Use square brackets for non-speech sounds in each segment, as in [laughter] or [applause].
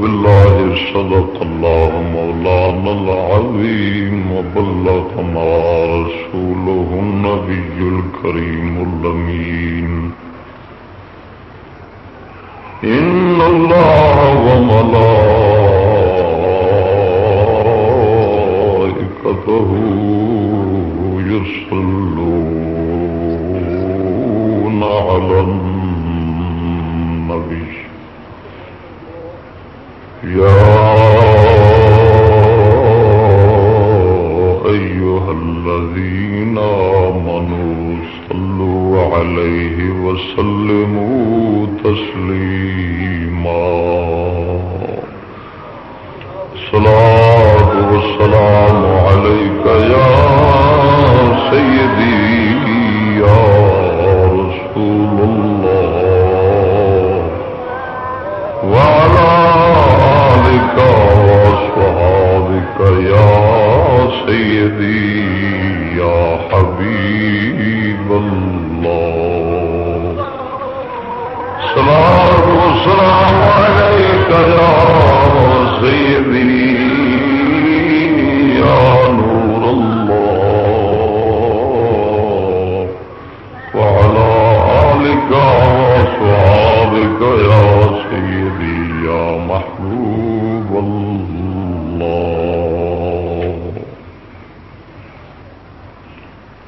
بالله صدق الله مولانا العظيم وبلغ ما رسوله النبي الكريم اللمين إن الله وملائكته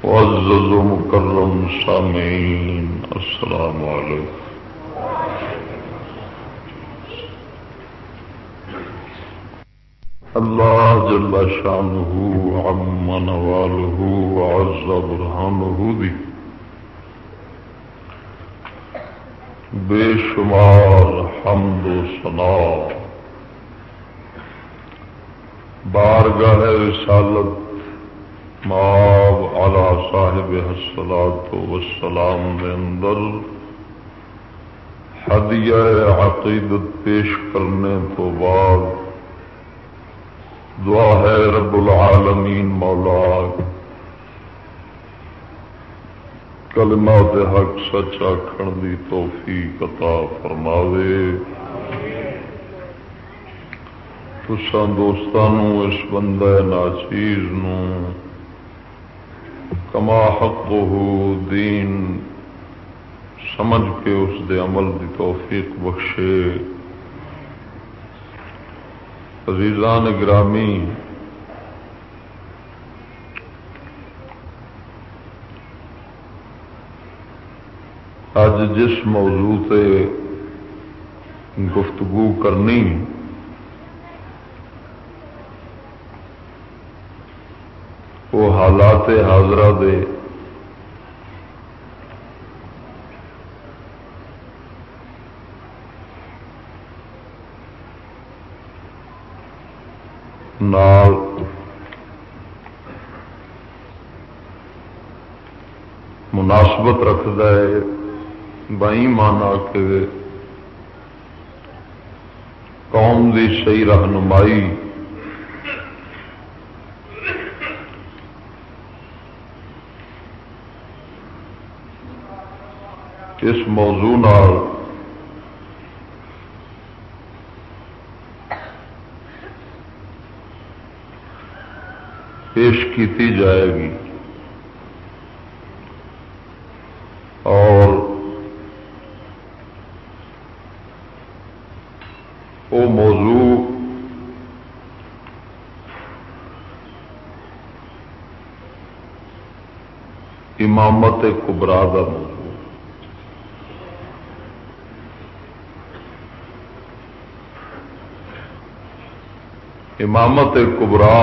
وعزز مكرم سامعين السلام عليكم اللہ جل شانہ عم نواله وعز برهانه دی بے شمار حمد و سنا بارگاہ رسالت ماب علی صاحب حسلات وسلام میں اندر ہدیہ عقیدت پیش کرنے تو بعد دعا ہے رب العالمین مولا. کلمات حق سچ آخر دی توفیق عطا فرماوے. تسان دوستانو، اس بندہ ناچیز نو کما حق دین، سمجھ کے اس دے عمل دی توفیق بخشے۔ عزیزان گرامی اج جس موضوع تے گفتگو کرنی وہ حالات حاضرہ دے۔ نال مناسبت رکھد ہے بائی مانا کے قوم دی صحیح رہنمائی اس موضوع نال پیش کی جائے گی اور وہ موضوع امامت کبرا کا موضوع امامت کبرا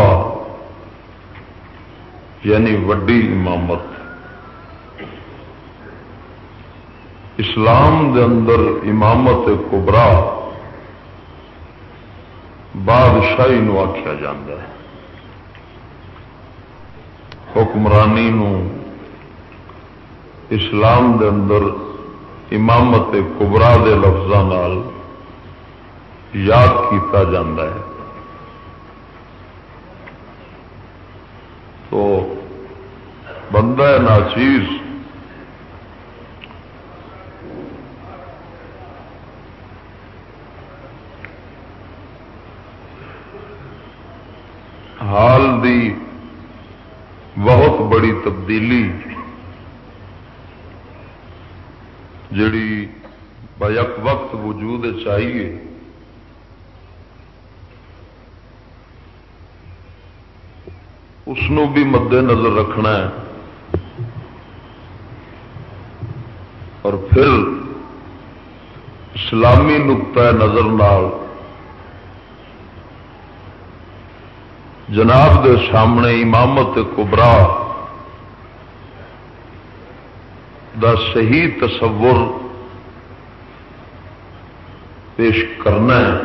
یعنی وڈی امامت۔ اسلام دے اندر امامت کبرا بادشاہی نو آخیا جا حکمرانی نو اسلام دے اندر امامت کبرا دے لفظوں یاد کیتا ہے تو بندہ ناچیز۔ حال دی بہت بڑی تبدیلی، جڑی بیک وقت وجود چاہیے۔ اس بھی مد نظر رکھنا ہے اور پھر اسلامی نقطۂ نظر نال جناب دے سامنے امامت کبرا دا صحیح تصور پیش کرنا ہے۔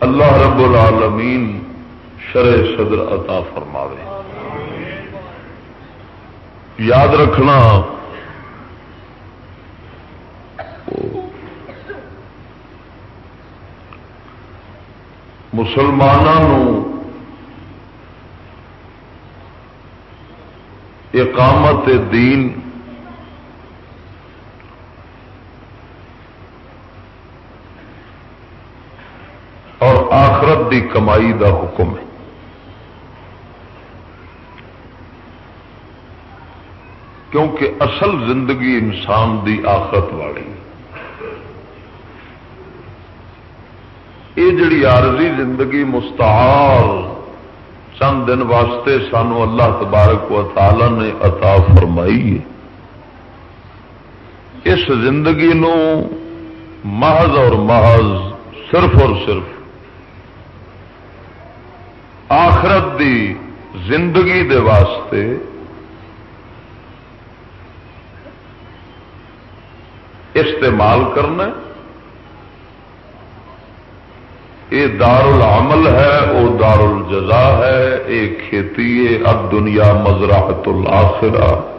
اللہ رب العالمین شرع صدر عطا فرماوے۔ یاد رکھنا۔ مسلمانوں اقامت دین اور آخرت دی کمائی دا حکم ہے۔ کیونکہ اصل زندگی انسان دی آخرت والی یہ جڑی عارضی زندگی مستعار چند دن واسطے سانو اللہ تبارک و تعالی نے عطا فرمائی ہے۔ اس زندگی نو محض اور محض صرف اور صرف آخرت دی زندگی دے واسطے استعمال کرنا یہ دار العمل ہے، وہ دار الجزا ہے۔ یہ کھیتی ہے، اب دنیا مزراحت الاخرہ۔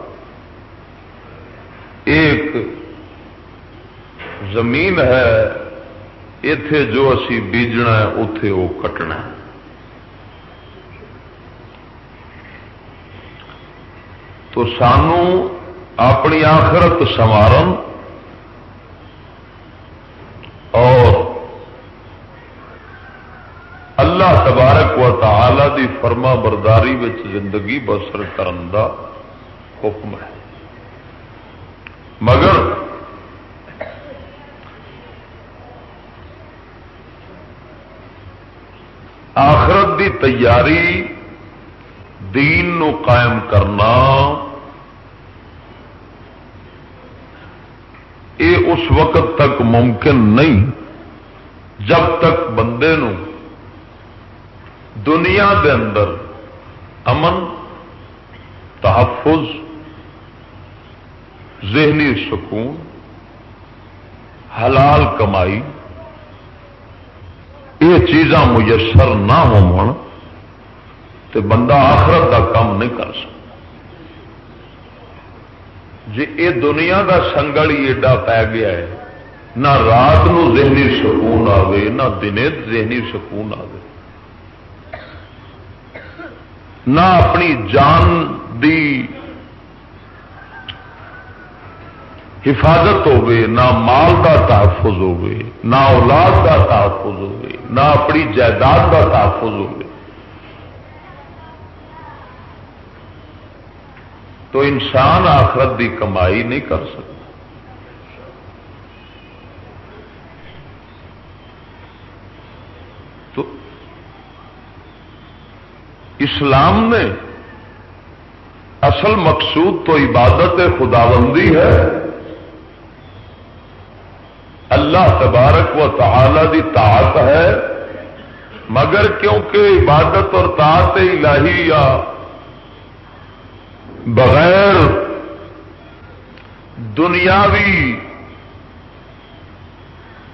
ایک زمین ہے اتے جو اسی بیجنا ہے اتے وہ کٹنا ہے۔ تو سانو اپنی آخرت سوارن اور اللہ تبارک و تعالی دی فرما برداری زندگی بسر کرن دا حکم ہے۔ مگر آخرت دی تیاری دین نو قائم کرنا یہ اس وقت تک ممکن نہیں جب تک بندے نو دنیا دے اندر امن، تحفظ، ذہنی سکون، حلال کمائی، یہ چیزاں میسر نہ ہو بندہ آخرت کا کام نہیں کر سکتا۔ جی یہ دنیا کا سنگل ہی ایڈا پی گیا ہے، نہ رات نو ذہنی سکون آئے نہ دنے ذہنی سکون آئے نہ اپنی جان دی حفاظت نہ مال کا تحفظ نہ اولاد کا تحفظ نہ اپنی جائیداد کا تحفظ تو انسان آخرت کی کمائی نہیں کر سکتا۔ اسلام نے اصل مقصود تو عبادت خداوندی ہے۔ اللہ تبارک و تعالی دی طاعت ہے، مگر کیونکہ عبادت اور طاعت الہی یا بغیر دنیاوی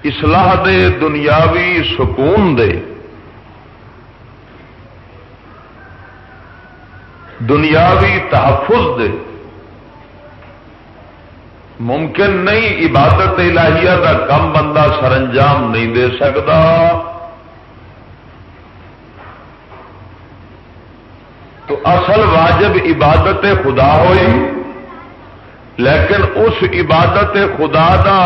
اصلاح دے، دنیاوی سکون دے۔ دنیاوی تحفظ دے۔ ممکن نہیں عبادت الہیہ کا کم بندہ سر انجام نہیں دے سکتا۔ تو اصل واجب عبادت خدا ہوئی، لیکن اس عبادت خدا دا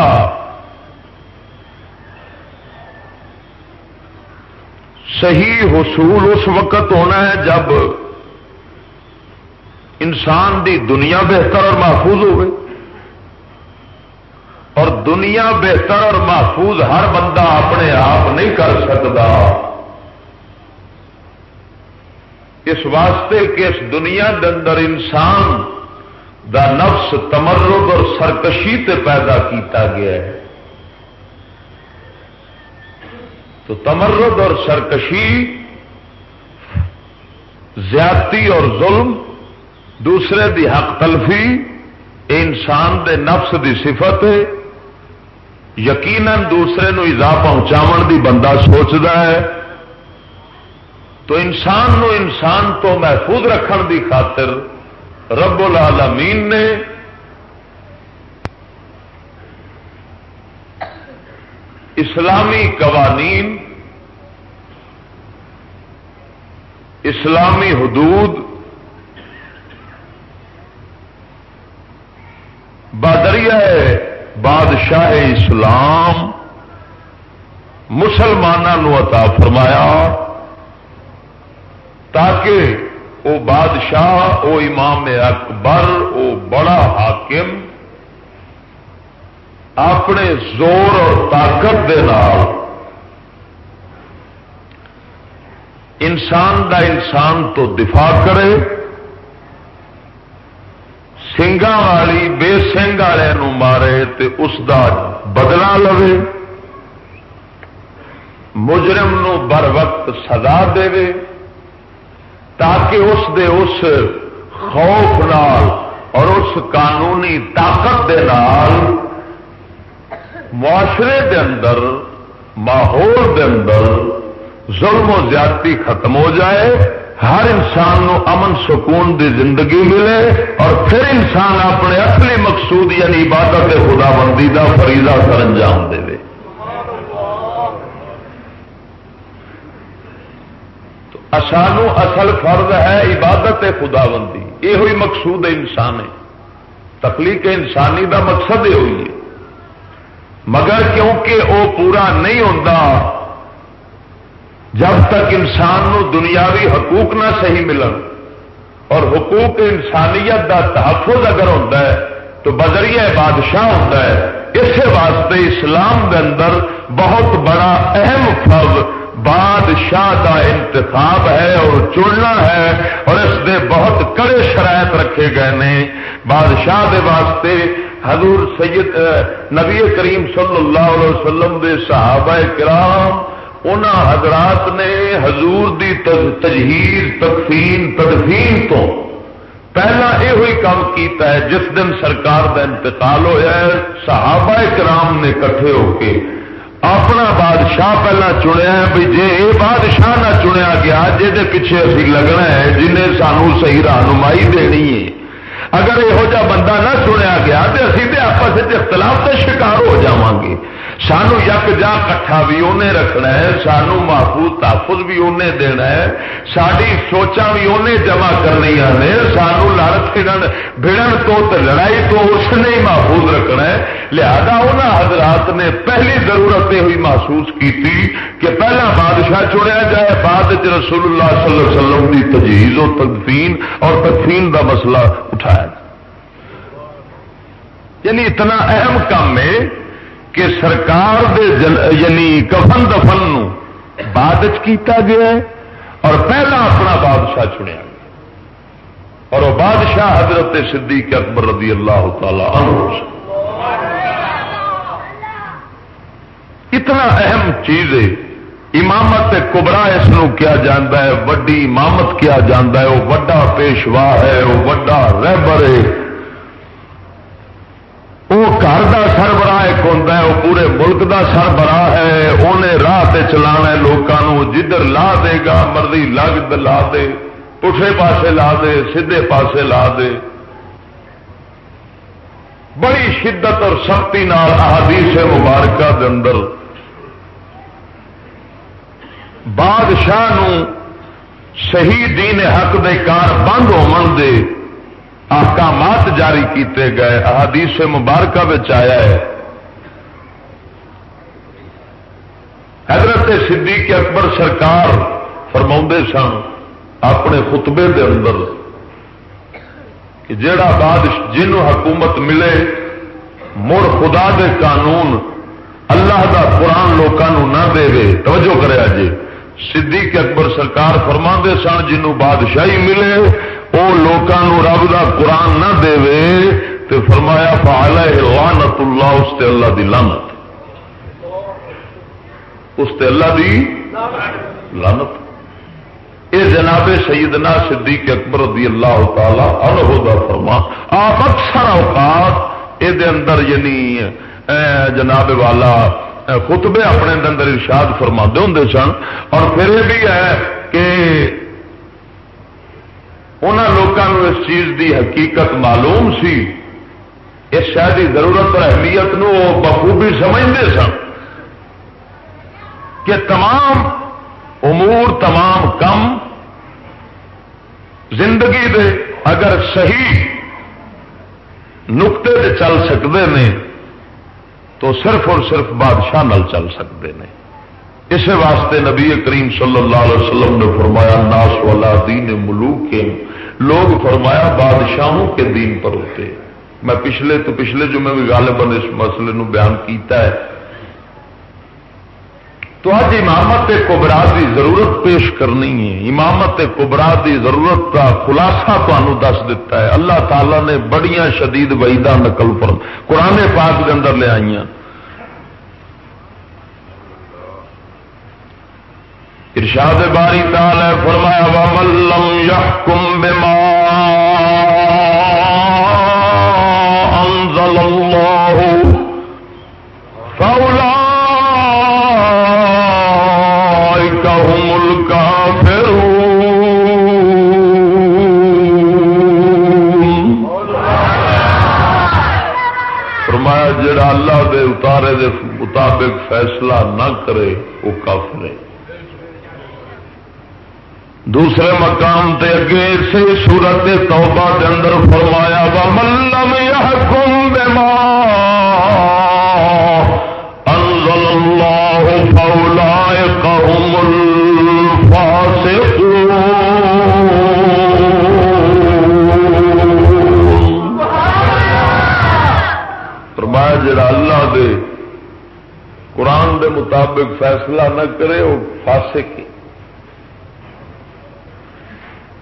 صحیح حصول اس وقت ہونا ہے جب انسان دی دنیا بہتر اور محفوظ ہوئے۔ اور دنیا بہتر اور محفوظ ہر بندہ اپنے آپ نہیں کر سکتا۔ اس واسطے کہ اس دنیا کے اندر انسان دا نفس تمرد اور سرکشی تے پیدا کیتا گیا ہے۔ تو تمرد اور سرکشی زیادتی اور ظلم دوسرے دی حق تلفی، انسان دے نفس دی صفت ہے۔ یقیناً دوسرے نو ایزا پہنچاو دی بندہ سوچتا ہے۔ تو انسان نو انسان تو محفوظ رکھن دی خاطر رب العالمین نے اسلامی قوانین، اسلامی حدود ہے بادشاہ اسلام مسلمانوں عطا فرمایا تاکہ وہ بادشاہ وہ امام اکبر وہ بڑا حاکم اپنے زور اور طاقت دے نال انسان دا انسان تو دفاع کرے سنگا والی بے سنگ والے مارے تے اس دا بدلا لو مجرم نو بر وقت سزا دے۔ تاکہ اس دے اس خوف نال اور اس قانونی طاقت دے نال معاشرے دے اندر، ماحول دے اندر ظلم و زیادتی ختم ہو جائے۔ ہر انسان نو امن سکون دی زندگی ملے اور پھر انسان اپنے اصلی مقصود یعنی عبادت خدا بندی کا فریضہ سر انجام دے۔ سانو اصل فرض ہے عبادت خدا بندی یہ ہوئی مقصود انسان ہے۔ تخلیق انسانی دا مقصد یہ ہوئی ہے۔ مگر کیونکہ وہ پورا نہیں ہوتا جب تک انسان نو دنیاوی حقوق نہ صحیح ملن اور حقوق انسانیت دا تحفظ اگر ہوتا ہے تو بدریہ بادشاہ ہوتا ہے اس واسطے اسلام کے اندر بہت بڑا اہم فرض بادشاہ کا انتخاب ہے اور چننا ہے اور اس دے بہت کڑے شرائط رکھے گئے ہیں بادشاہ دے واسطے حضور سید، نبی کریم صلی اللہ علیہ وسلم دے صحابہ کرام ان حضرات نے حضور دی تجہیز تکفین، تدفین تو پہلا یہ ہوئی کام کیتا ہے جس دن سرکار کا انتقال ہوا ہے، صحابہ کرام نے کٹھے ہو کے اپنا بادشاہ پہلا چنیا ہے بھی جی یہ بادشاہ نہ چنیا گیا جہد پیچھے ابھی لگنا ہے جنہیں سانو صحیح رہنمائی دینی ہے۔ اگر یہو جہ بندہ نہ چنیا گیا تو ابھی آپس اختلاف کا شکار ہو جا گے۔ سانو یک جا کٹھا بھی انہیں رکھنا ہے، سانو محفوظ تحفظ بھی انہیں دینا ہے۔ ساری سوچا بھی انہیں جمع کرنی نے۔ سانو لڑ بڑن تو لڑائی تو اس نے ہی محفوظ رکھنا ہے۔ لہذا انہوں حضرات نے پہلی ضرورت یہ ہوئی محسوس کی کہ پہلا بادشاہ چنیا جائے، بعد رسول اللہ صلی اللہ علیہ وسلم کی تجہیز و تدفین اور تدفین کا مسئلہ اٹھایا۔ یعنی اتنا اہم کام ہے کہ سرکار دے جل یعنی کفن دفن نو بعد کیتا گیا ہے اور پہلا اپنا بادشاہ چنیا گیا اور وہ بادشاہ حضرت صدیق اکبر رضی اللہ تعالی عنہ اتنا اہم چیز ہے، امامت کبرا اس کیا جانا ہے، وڈی امامت کیا جانا ہے، وہ وڈا پیشوا ہے، وہ وڈا رہبر ہے۔ وہ گھر کا سربراہ ایک ہوتا ہے وہ پورے ملک کا سربراہ ہے انہیں راہ چلا لوگوں جدھر لا دے گا، مرضی لگ لا دے پٹھے پاسے لا دے سیدے پاسے لا دے۔ بڑی شدت اور سختی احادیث مبارکہ کے اندر بادشاہ صحیح دین حق دے کار بند ہو دے احکامات جاری کیتے گئے، احادیث مبارکہ آیا ہے۔ حضرت صدیق اکبر سرکار فرما سن اپنے خطبے دے اندر کہ جڑا بعد جنوں حکومت ملے، مڑ خدا دے قانون اللہ دا قرآن لوگوں نہ دے توجہ کرے جی۔ صدیق اکبر سرکار فرما سن جنوں بادشاہی ملے وہ لوگوں رب کا قرآن نہ دے تو فرمایا فعال لانت اللہ اس تے اللہ دی لانت اس تے اللہ دی لانت یہ جناب سیدنا صدیق اکبر رضی اللہ تعالی عنہ دا فرما آپ اکثر اوقات یہ اندر یعنی جناب والا خطبے اپنے اندر ارشاد فرما دے ہوں سن۔ اور پھر یہ بھی ہے کہ لوگوں اس چیز دی حقیقت معلوم سی۔ اس شہر کی ضرورت اور اہمیت نو بخوبی سمجھتے سن۔ کہ تمام امور تمام کم زندگی دے اگر صحیح نقطے دے چل سکتے ہیں تو صرف اور صرف بادشاہ نل چل سکتے ہیں اس واسطے نبی کریم صلی اللہ علیہ وسلم نے فرمایا، ناس والا دین ملوک کے لوگ فرمایا بادشاہوں کے دین پر ہوتے میں پچھلے تو پچھلے جو میں بھی غالباً اس مسئلے نو بیان کیتا ہے۔ تو اج امامت کبرا کی ضرورت پیش کرنی ہے۔ امامت کبرا کی ضرورت کا خلاصہ تمہوں دس دیتا ہے۔ اللہ تعالی نے بڑیاں شدید وعیدہ نقل پر قرآن پاک کے اندر لے آئی ارشاد باری تال ہے فرمایا ملم یحکم بما انزل اللہ فاولئک هم فرمایا، جڑا اللہ دے اتارے دے مطابق فیصلہ نہ کرے، وہ کافر ہے۔ دوسرے مقام تے اگے سے سورت توبہ کے اندر فرمایا وا ملم يحكم بما انزل الله فاولئك هم الفاسقون۔ فرمایا، جڑا اللہ دے قرآن دے مطابق فیصلہ نہ کرے، وہ فاسق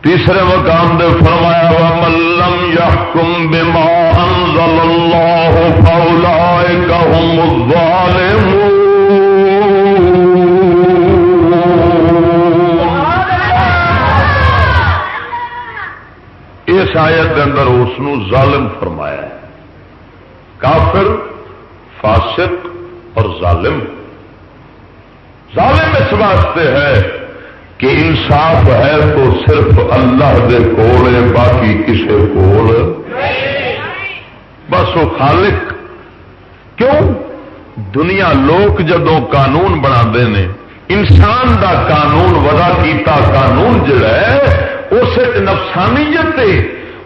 تیسرے مقام دے فرمایا وا ملم یحکم بما انزل اللہ فاولائک هم الظالمون. اس آیت کے اندر اس ظالم فرمایا ہے۔ کافر، فاسق اور ظالم۔ ظالم اس واسطے ہے کہ انصاف ہے تو صرف اللہ دے کول ہے، باقی کسی کول۔ بس وہ خالق۔ کیوں؟ دنیا لوگ جدو قانون بنا نے، انسان دا قانون ودا کیتا قانون جڑا ہے، اس نفسانیت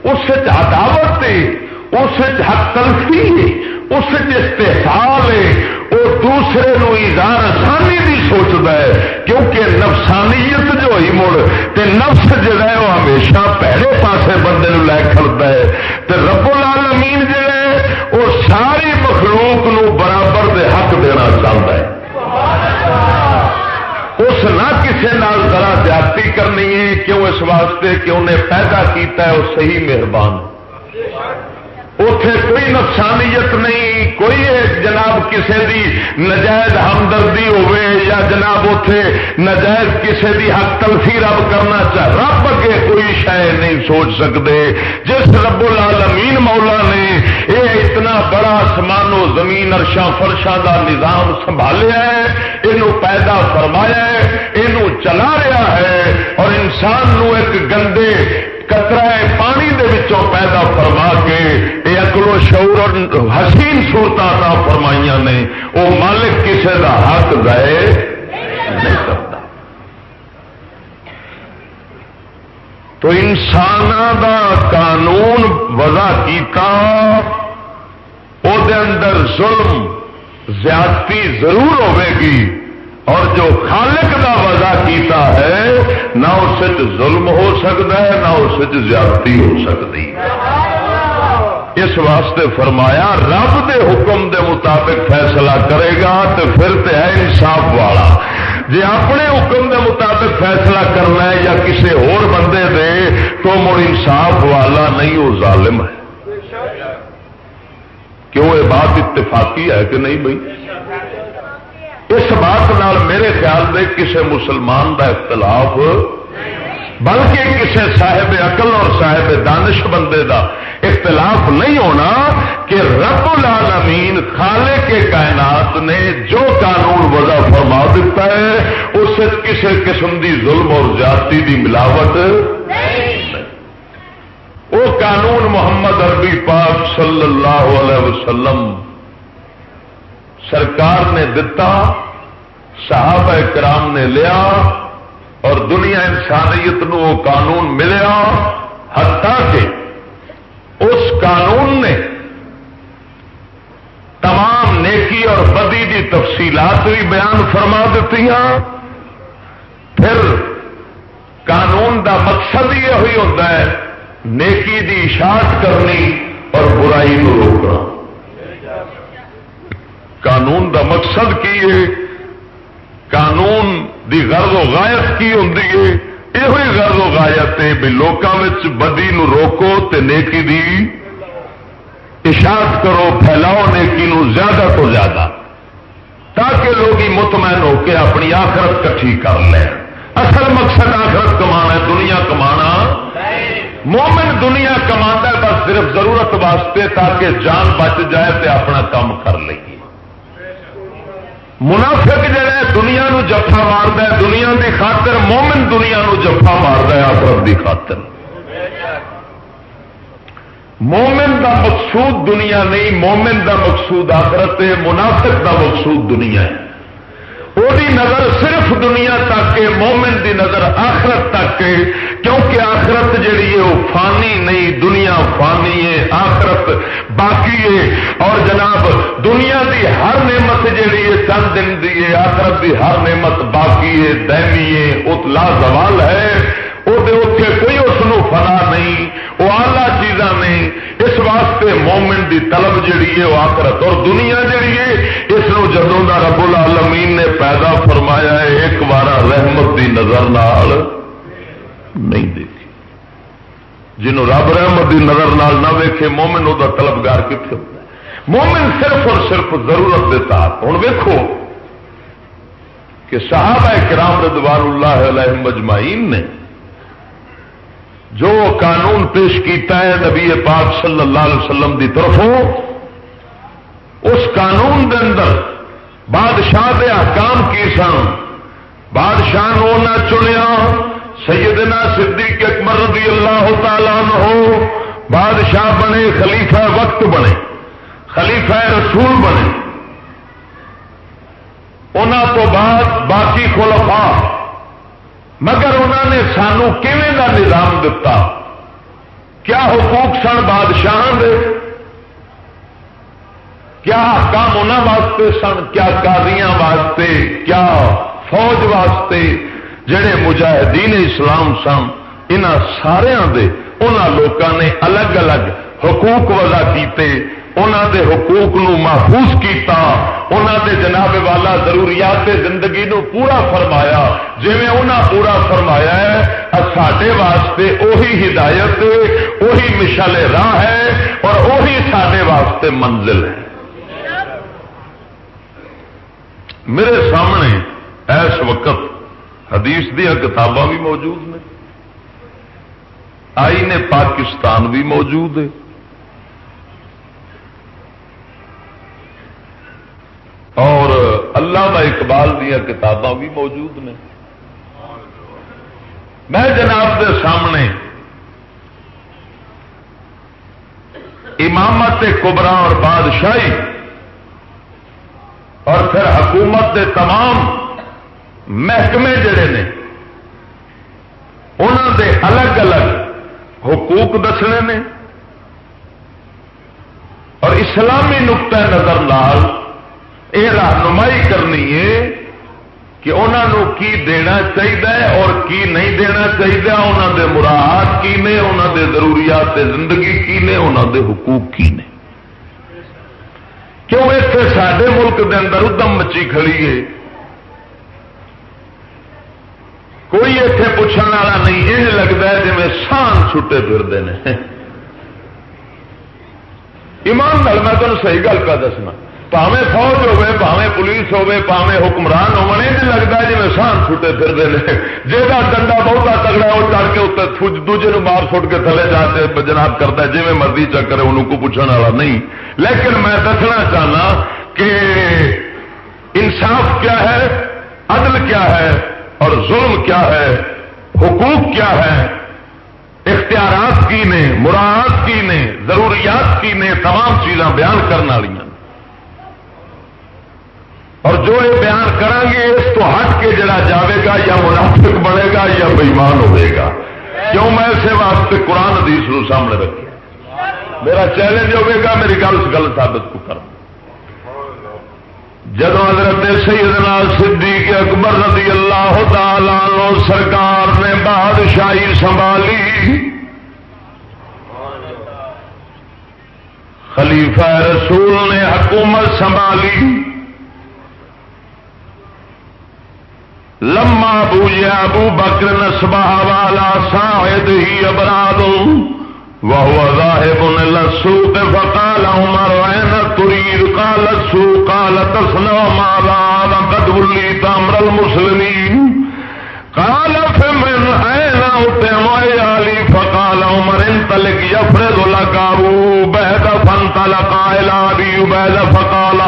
اس عداوت اس حق تلفی اس استحصال ہے، وہ دوسرے نو ایزار آسانی کی سوچتا ہے، کیونکہ نفسانیت جو ہوئی مڑ، تے نفس جڑا ہے وہ ہمیشہ پہلے پاسے بندے نو لے کھڑتا ہے۔ تے رب العالمین جڑا ہے، وہ ساری مخلوق نو برابر دے حق دینا چاہتا ہے۔ اس نہ کسی نال ذرا زیادتی کرنی ہے، کیوں اس واسطے کہ انہیں پیدا کیتا ہے، وہ صحیح مہربان۔ اتے کوئی نقصانیت نہیں، کوئی جناب کسی دی نجائز ہمدردی ہوے یا جناب اتے نجائز کسی دی حق تلفی رب کرنا چاہ، رب کے کوئی شاید نہیں سوچ سکتے جس رب العالمین مولا نے یہ اتنا بڑا سمان و زمین ارشا فرشا کا نظام سنبھالیا ہے یہ پیدا فرمایا ہے یہ چلا رہا ہے اور انسان نو ایک گندے کترا پانی دے وچوں پیدا فرما کے یہ اکلو شعور اور حسین سورت عطا فرمائیاں نے وہ مالک کسے دا حق گئے نہیں کرتا۔ تو انسان دا قانون وضع کیتا، او دے اندر ظلم زیادتی ضرور ہوے گی۔ اور جو خالق کا وضع کیتا ہے، نہ اس ظلم ہو سکتا ہے، نہ اس زیادتی ہو سکتی۔ اس واسطے فرمایا، رب دے حکم دے مطابق فیصلہ کرے گا تو پھر تو ہے انصاف والا۔ جی اپنے حکم دے مطابق فیصلہ کرنا ہے یا کسی اور بندے دے، تو مڑ انصاف والا نہیں، وہ ظالم ہے۔ کیوں؟ یہ بات اتفاقی ہے کہ نہیں بھائی؟ اس بات نال میرے خیال میں کسی مسلمان دا اختلاف، بلکہ کسی صاحب عقل اور صاحب دانش بندے دا اختلاف نہیں ہونا کہ رب العالمین خالے کے کائنات نے جو قانون وضع فرما دیتا ہے، اس کسی قسم دی ظلم اور جاتی دی ملاوٹ وہ قانون محمد عربی پاک صلی اللہ علیہ وسلم سرکار نے دتا، صحابہ کرام نے لیا اور دنیا انسانیت نو وہ قانون ملیا، حتیٰ کہ اس قانون نے تمام نیکی اور بدی کی تفصیلات بھی بیان فرما دیتی پھر قانون دا مقصد یہ ہوئی ہوتا ہے، نیکی دی اشاعت کرنی اور برائی کو روکنا۔ قانون دا مقصد کی ہے؟ قانون دی غرض و غایت کی ہوں یہ غرض و غایت ہے بھی لوگوں بدی نو روکو تے نیکی دی اشاعت کرو، پھیلاؤ نیکی نو زیادہ تو زیادہ۔ تاکہ لوگ مطمئن ہو کے اپنی آخرت کٹھی کر لیں۔ اصل مقصد آخرت کمانا دنیا کمانا۔ مومن دنیا کما بس صرف ضرورت واسطے تاکہ جان بچ جائے تے اپنا کام کر لیے منافق جڑا دنیا نو جفا مارد دنیا دی خاطر مومن دنیا نو جفا مارد آخرت دی خاطر۔ مومن دا مقصود دنیا نہیں، مومن دا مقصود آخرت ہے، منافق دا مقصود دنیا ہے۔ وہی نظر صرف دنیا تک ہے، مومن دی نظر آخرت تک ہے، کیونکہ آخرت جیڑی ہے، وہ فانی نہیں، دنیا فانی ہے، آخرت باقی ہے۔ اور ہے چند آخرت دی ہر نعمت باقی ہے دہمی ہے اتلا زوال ہے۔ وہ اتنے کوئی اس فنا نہیں۔ وہ آلہ چیزاں نہیں اس واسطے مومن دی طلب جڑی ہے وہ آخرت۔ اور دنیا جڑی ہے، اس جدوں کا رب العالمین نے پیدا فرمایا ہے، ایک بار رحمت دی نظر نال نہیں دیکھی۔ جنہوں رب رحمت دی نظر نال نہ ویکھے، مومن وہ طلبگار کتنے ہوتا ہے؟ مومن صرف اور صرف ضرورت دیتا ہوں ویکو کہ صحابہ کرام رضوان اللہ علیہ مجمعین نے جو قانون پیش کیتا ہے نبی پاک صلی اللہ علیہ وسلم دی طرفوں، اس قانون دے اندر بادشاہ دے احکام کی سن۔ بادشاہ نو نہ چنیا، سیدنا صدیق اکبر رضی اللہ تعالیٰ ہو۔ بادشاہ بنے، خلیفہ وقت بنے، خلیفہ رسول بنے۔ انہوں تو بعد باقی خلفاء۔ مگر انہوں نے سانو کا نظام دتا؟ کیا حقوق سن بادشاہ دے؟ کیا کام انہوں واسطے سن؟ کیا قاضیاں واسطے؟ کیا فوج واسطے؟ جڑے مجاہدین اسلام سن ان سارا دے انہوں لوگوں نے الگ الگ حقوق وضع کیتے۔ انہوں دے حقوق نو محفوظ کیتا انہوں دے جناب والا ضروریات زندگی نو پورا فرمایا۔ جی انہوں پورا فرمایا ہے سڈے واسطے اوہی ہدایت، اوہی مشل راہ ہے اور اوہی سڈے واسطے منزل ہے۔ میرے سامنے اس وقت حدیث دیا کتاباں بھی موجود نے آئی نے پاکستان بھی موجود ہے۔ اور اللہ اقبال دیا کتاباں بھی موجود نے۔ میں جناب کے سامنے امامت کبرا اور بادشاہی اور پھر حکومت کے تمام محکمے جڑے نے انہوں دے الگ الگ حقوق دسنے نے۔ اور اسلامی نقطۂ نظر لال یہ رہنمائی کرنی ہے کہ انہوں کی دینا چاہیے اور کی نہیں دینا چاہیے، انہوں دے مراد کی نے، انہوں دے ضروریات زندگی کی نے، انہوں دے حقوق کی نے۔ کیوں اتنے سڈے ملک دے اندر ادم مچی کھڑی ہے؟ کوئی اتنے پوچھنے والا نہیں یہ لگتا ہے جی سان چھٹے پھرتے ہیں ایمان میں تمہیں صحیح گل کا دسنا۔ پاوے فوج ہوے پاوے پولیس ہوے پاوے حکمران ہونے یہ لگتا ہے جی سان چھٹے پھرتے ہیں جہاں ڈنڈا بہت تگڑا وہ چڑھ کے اتنے دوجے مار سٹ کے تھلے جا کے جناب کرتا ہے جی مرضی چکر ان کو پوچھنے والا نہیں لیکن میں دسنا چاہنا کہ انصاف کیا ہے عدل کیا ہے اور ظلم کیا ہے حقوق کیا ہے اختیارات کی نے مراد کی نے ضروریات کی نے تمام چیزاں بیان کرنے والی اور جو یہ بیان کریں گے، اس تو ہٹ کے جڑا جاوے گا، یا منافق بنے گا، یا بےمان ہوئے گا۔ کیوں میں اسے واسطے قرآن حدیث نو سامنے رکھے میرا چیلنج ہوئے گا، میری گل گل ثابت کو کر جب حضرت سیدنا صدیق اکبر رضی اللہ تعالی سرکار نے بادشاہی سنبھالی، خلیفہ رسول نے حکومت سنبھالی۔ لما بوجیا ابو بکر نسبا والا شاہد ہی ابراد وهو ذاهب الى السوق فقال عمر اين تريد قال السوق، قال تصنع ماذا وقد وليت امر المسلمين قال، فمن اين اتم عيالي فقال عمر، انطلق يفرض لك ابو بهد فانطلق الى ابي بهد فقال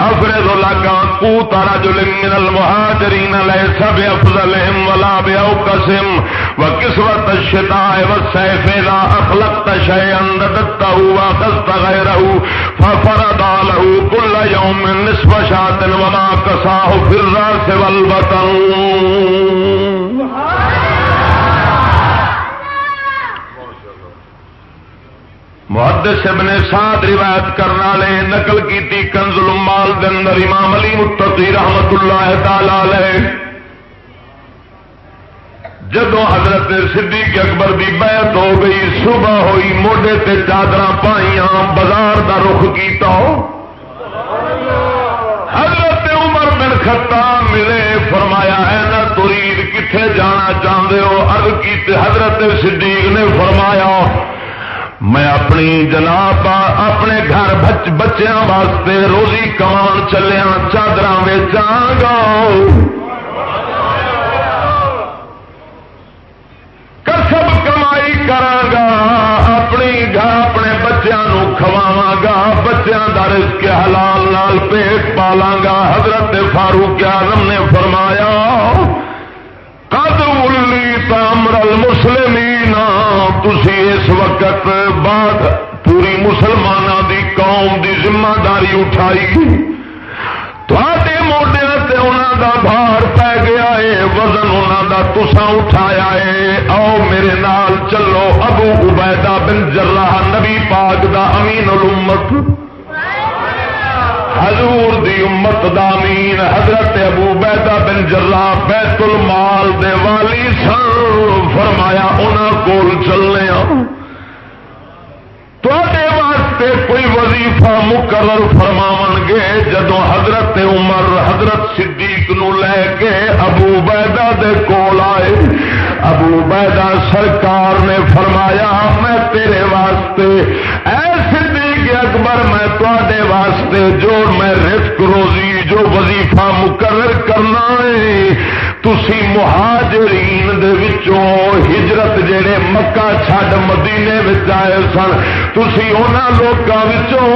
افرض لگا قوت رجل من المہاجرین المهاجرين ليس بافضلهم ولا بے باوقسم وكسوة الشتاء والسيف اذا اخلقت شيئا رددته واخذت غيره ففرض له كل يوم نصف شاة وما كساه في الراس والبطن محدث ابن سعد روایت کرنے والے نقل کی کنز المال دے اندر امام علی متقی رحمت اللہ تعالی جدو حضرت صدیق اکبر دی بیعت ہو گئی، صبح ہوئی، موڈے تے چادر پائیاں، بازار دا رخ کیتا حضرت عمر بن خطاب ملے، فرمایا ہے نہ ترید کتنے جانا چاہتے ہو؟ ارد کی حضرت صدیق نے فرمایا میں اپنی جناب، اپنے گھر بچیاں واسطے روزی کمان چلیا چادر ویچا گا۔ کسب کمائی گا، اپنی گھر اپنے بچوں کھواوا گا بچوں کا رزق حلال لال پیٹ پالا گا۔ حضرت فاروق آزم نے فرمایا کد الی تامرل مسلمی تھی اس وقت بعد پوری مسلمانوں دی قوم دی ذمہ داری اٹھائی تے موڈیا سے انہوں دا بھار پی گیا ہے وزن انہوں دا تسا اٹھایا ہے آؤ میرے نال چلو، ابو عبیدہ بن جراح الامت۔ حضور دی امت دامین حضرت ابو بیدہ بن جلا بیت المال دے والی سن، فرمایا انہوں کول چلنے واسطے کوئی وظیفہ مقرر فرماو گے جدو حضرت عمر، حضرت صدیق نو لے کے ابو بیدا دے کول آئے۔ ابو بیدا سرکار نے فرمایا، میں تیرے واسطے اے اکبر میں تے واسطے جو میں رزق روزی جو وظیفہ مقرر کرنا ہے تسی مہاجرین دے وچوں ہجرت جڑے مکہ چھڈ مدینے وچ آئے سن، تسی انہاں لوکاں وچوں،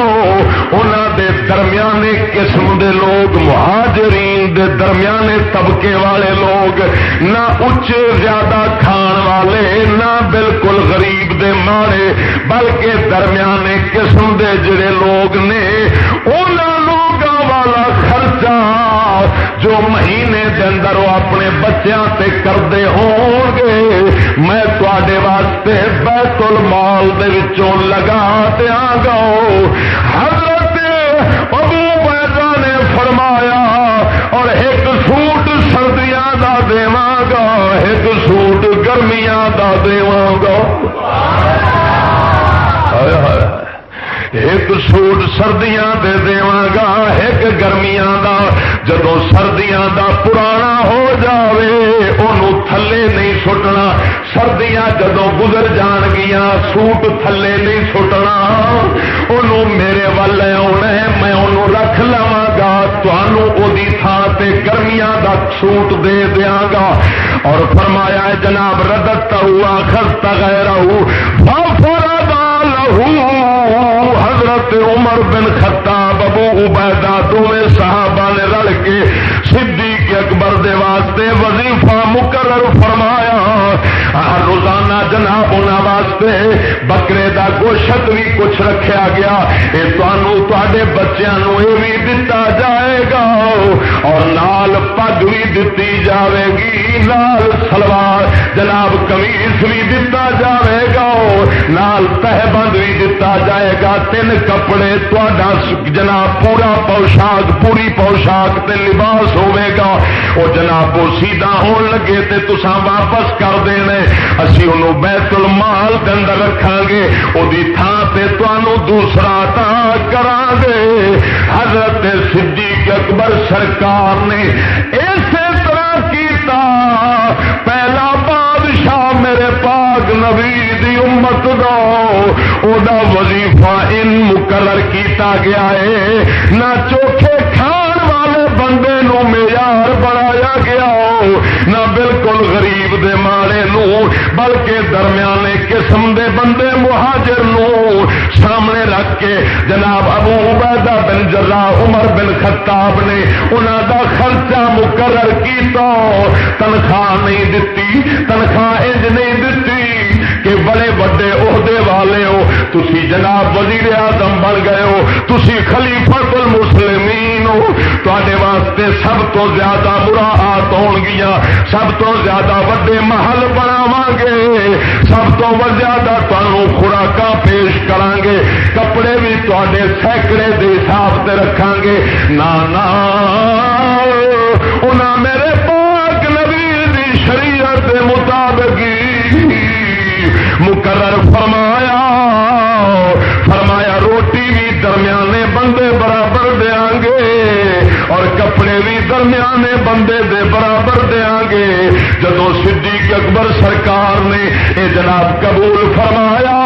انہاں دے درمیانے قسم دے لوگ، مہاجرین دے درمیانے طبقے والے لوگ، نہ اچے زیادہ کھان والے، نہ بالکل غریب دے مارے بلکہ درمیانے قسم دے جڑے لوگ نے، انہاں لوگاں والا خرچہ جو مہینے دے اندر وہ اپنے بچیاں تے کرتے ہون گے، میں تے واسطے بیت المال دے وچوں لگا دیا گا۔ حضرت ابو بیدا نے فرمایا، اور ایک سوٹ سردیاں دا دیواں گا، ایک سوٹ گرمیاں دا دیواں گا۔ ایک سوٹ سردیاں دے دیواں گا، ایک گرمیاں دا۔ جدو سردیاں دا پرانا ہو جاوے انہوں تھلے نہیں سٹنا۔ سردیاں جدو گزر جان گیا سوٹ تھلے نہیں سٹنا۔ انہوں میرے وال آنا ہے، میں انہوں رکھ لوا گا۔ تھان تے گرمیاں دا سوٹ دے دیا گا۔ اور فرمایا جناب ردت ہوا خرتا گہ رہو لہو حضرت عمر بن خطاب، ابو عبیدہ دونوں صحابہ نے رل کے صدیق اکبر دے واسطے وظیفہ مقرر فرمایا۔ روزانہ جناب انہوں واسطے بکرے دا گوشت بھی کچھ رکھا گیا۔ یہ تے بچوں یہ بھی دتا جائے گا۔ اور نال پگ بھی دتی جاوے گی۔ نال سلوار جناب کمیس بھی دتا جاوے گا۔ نال تہبند بھی دتا جائے گا۔ تین کپڑے تا جناب پورا پوشاک، پوری پوشاک تے لباس ہوے گا۔ وہ جناب وہ سیدھا ہون لگے تے تسا واپس کر دینے۔ اسی انہوں بیت المال کے اندر رکھا گے۔ وہ تھان تے تنوع دوسرا تا کرا گے حضرت صدیق اکبر سرکار نے اسی طرح کیتا پہلا بادشاہ میرے پاک نبی دی امت دو دا وظیفہ ان مقرر کیتا گیا ہے نہ چوکھے کھان والے بندے نو معیار بنایا گیا نہ بالکل غریب دے مارے نو، بلکہ درمیانے قسم دے بندے مہاجر نو۔ سامنے رکھ کے جناب ابو عبیدہ بن جرا عمر بن خطاب نے انہوں دا خرچہ مقرر کیتا۔ تنخواہ نہیں دتی، تنخواہ انج نہیں دتی کہ بڑے بڑے عہدے والے ہو۔ تسی جناب وزیر اعظم بن گئے ہو۔ تسی خلیفہ المسلمین ہو۔ تے واسطے سب تو زیادہ برا آت گیا۔ سب تو زیادہ وڈے محل بناو گے۔ سب تو زیادہ تمہوں خوراک پیش کران گے۔ کپڑے بھی تے سینکڑے کے حساب سے رکھا گے۔ نہ میرے پاک نبی دی شریعت مطابق مقرر فرمایا فرمایا، روٹی بھی درمیانے بندے برابر دیا گے اور کپڑے بھی درمیانے بندے دے برابر دیا گے۔ جدو صدیق اکبر سرکار نے یہ جناب قبول فرمایا،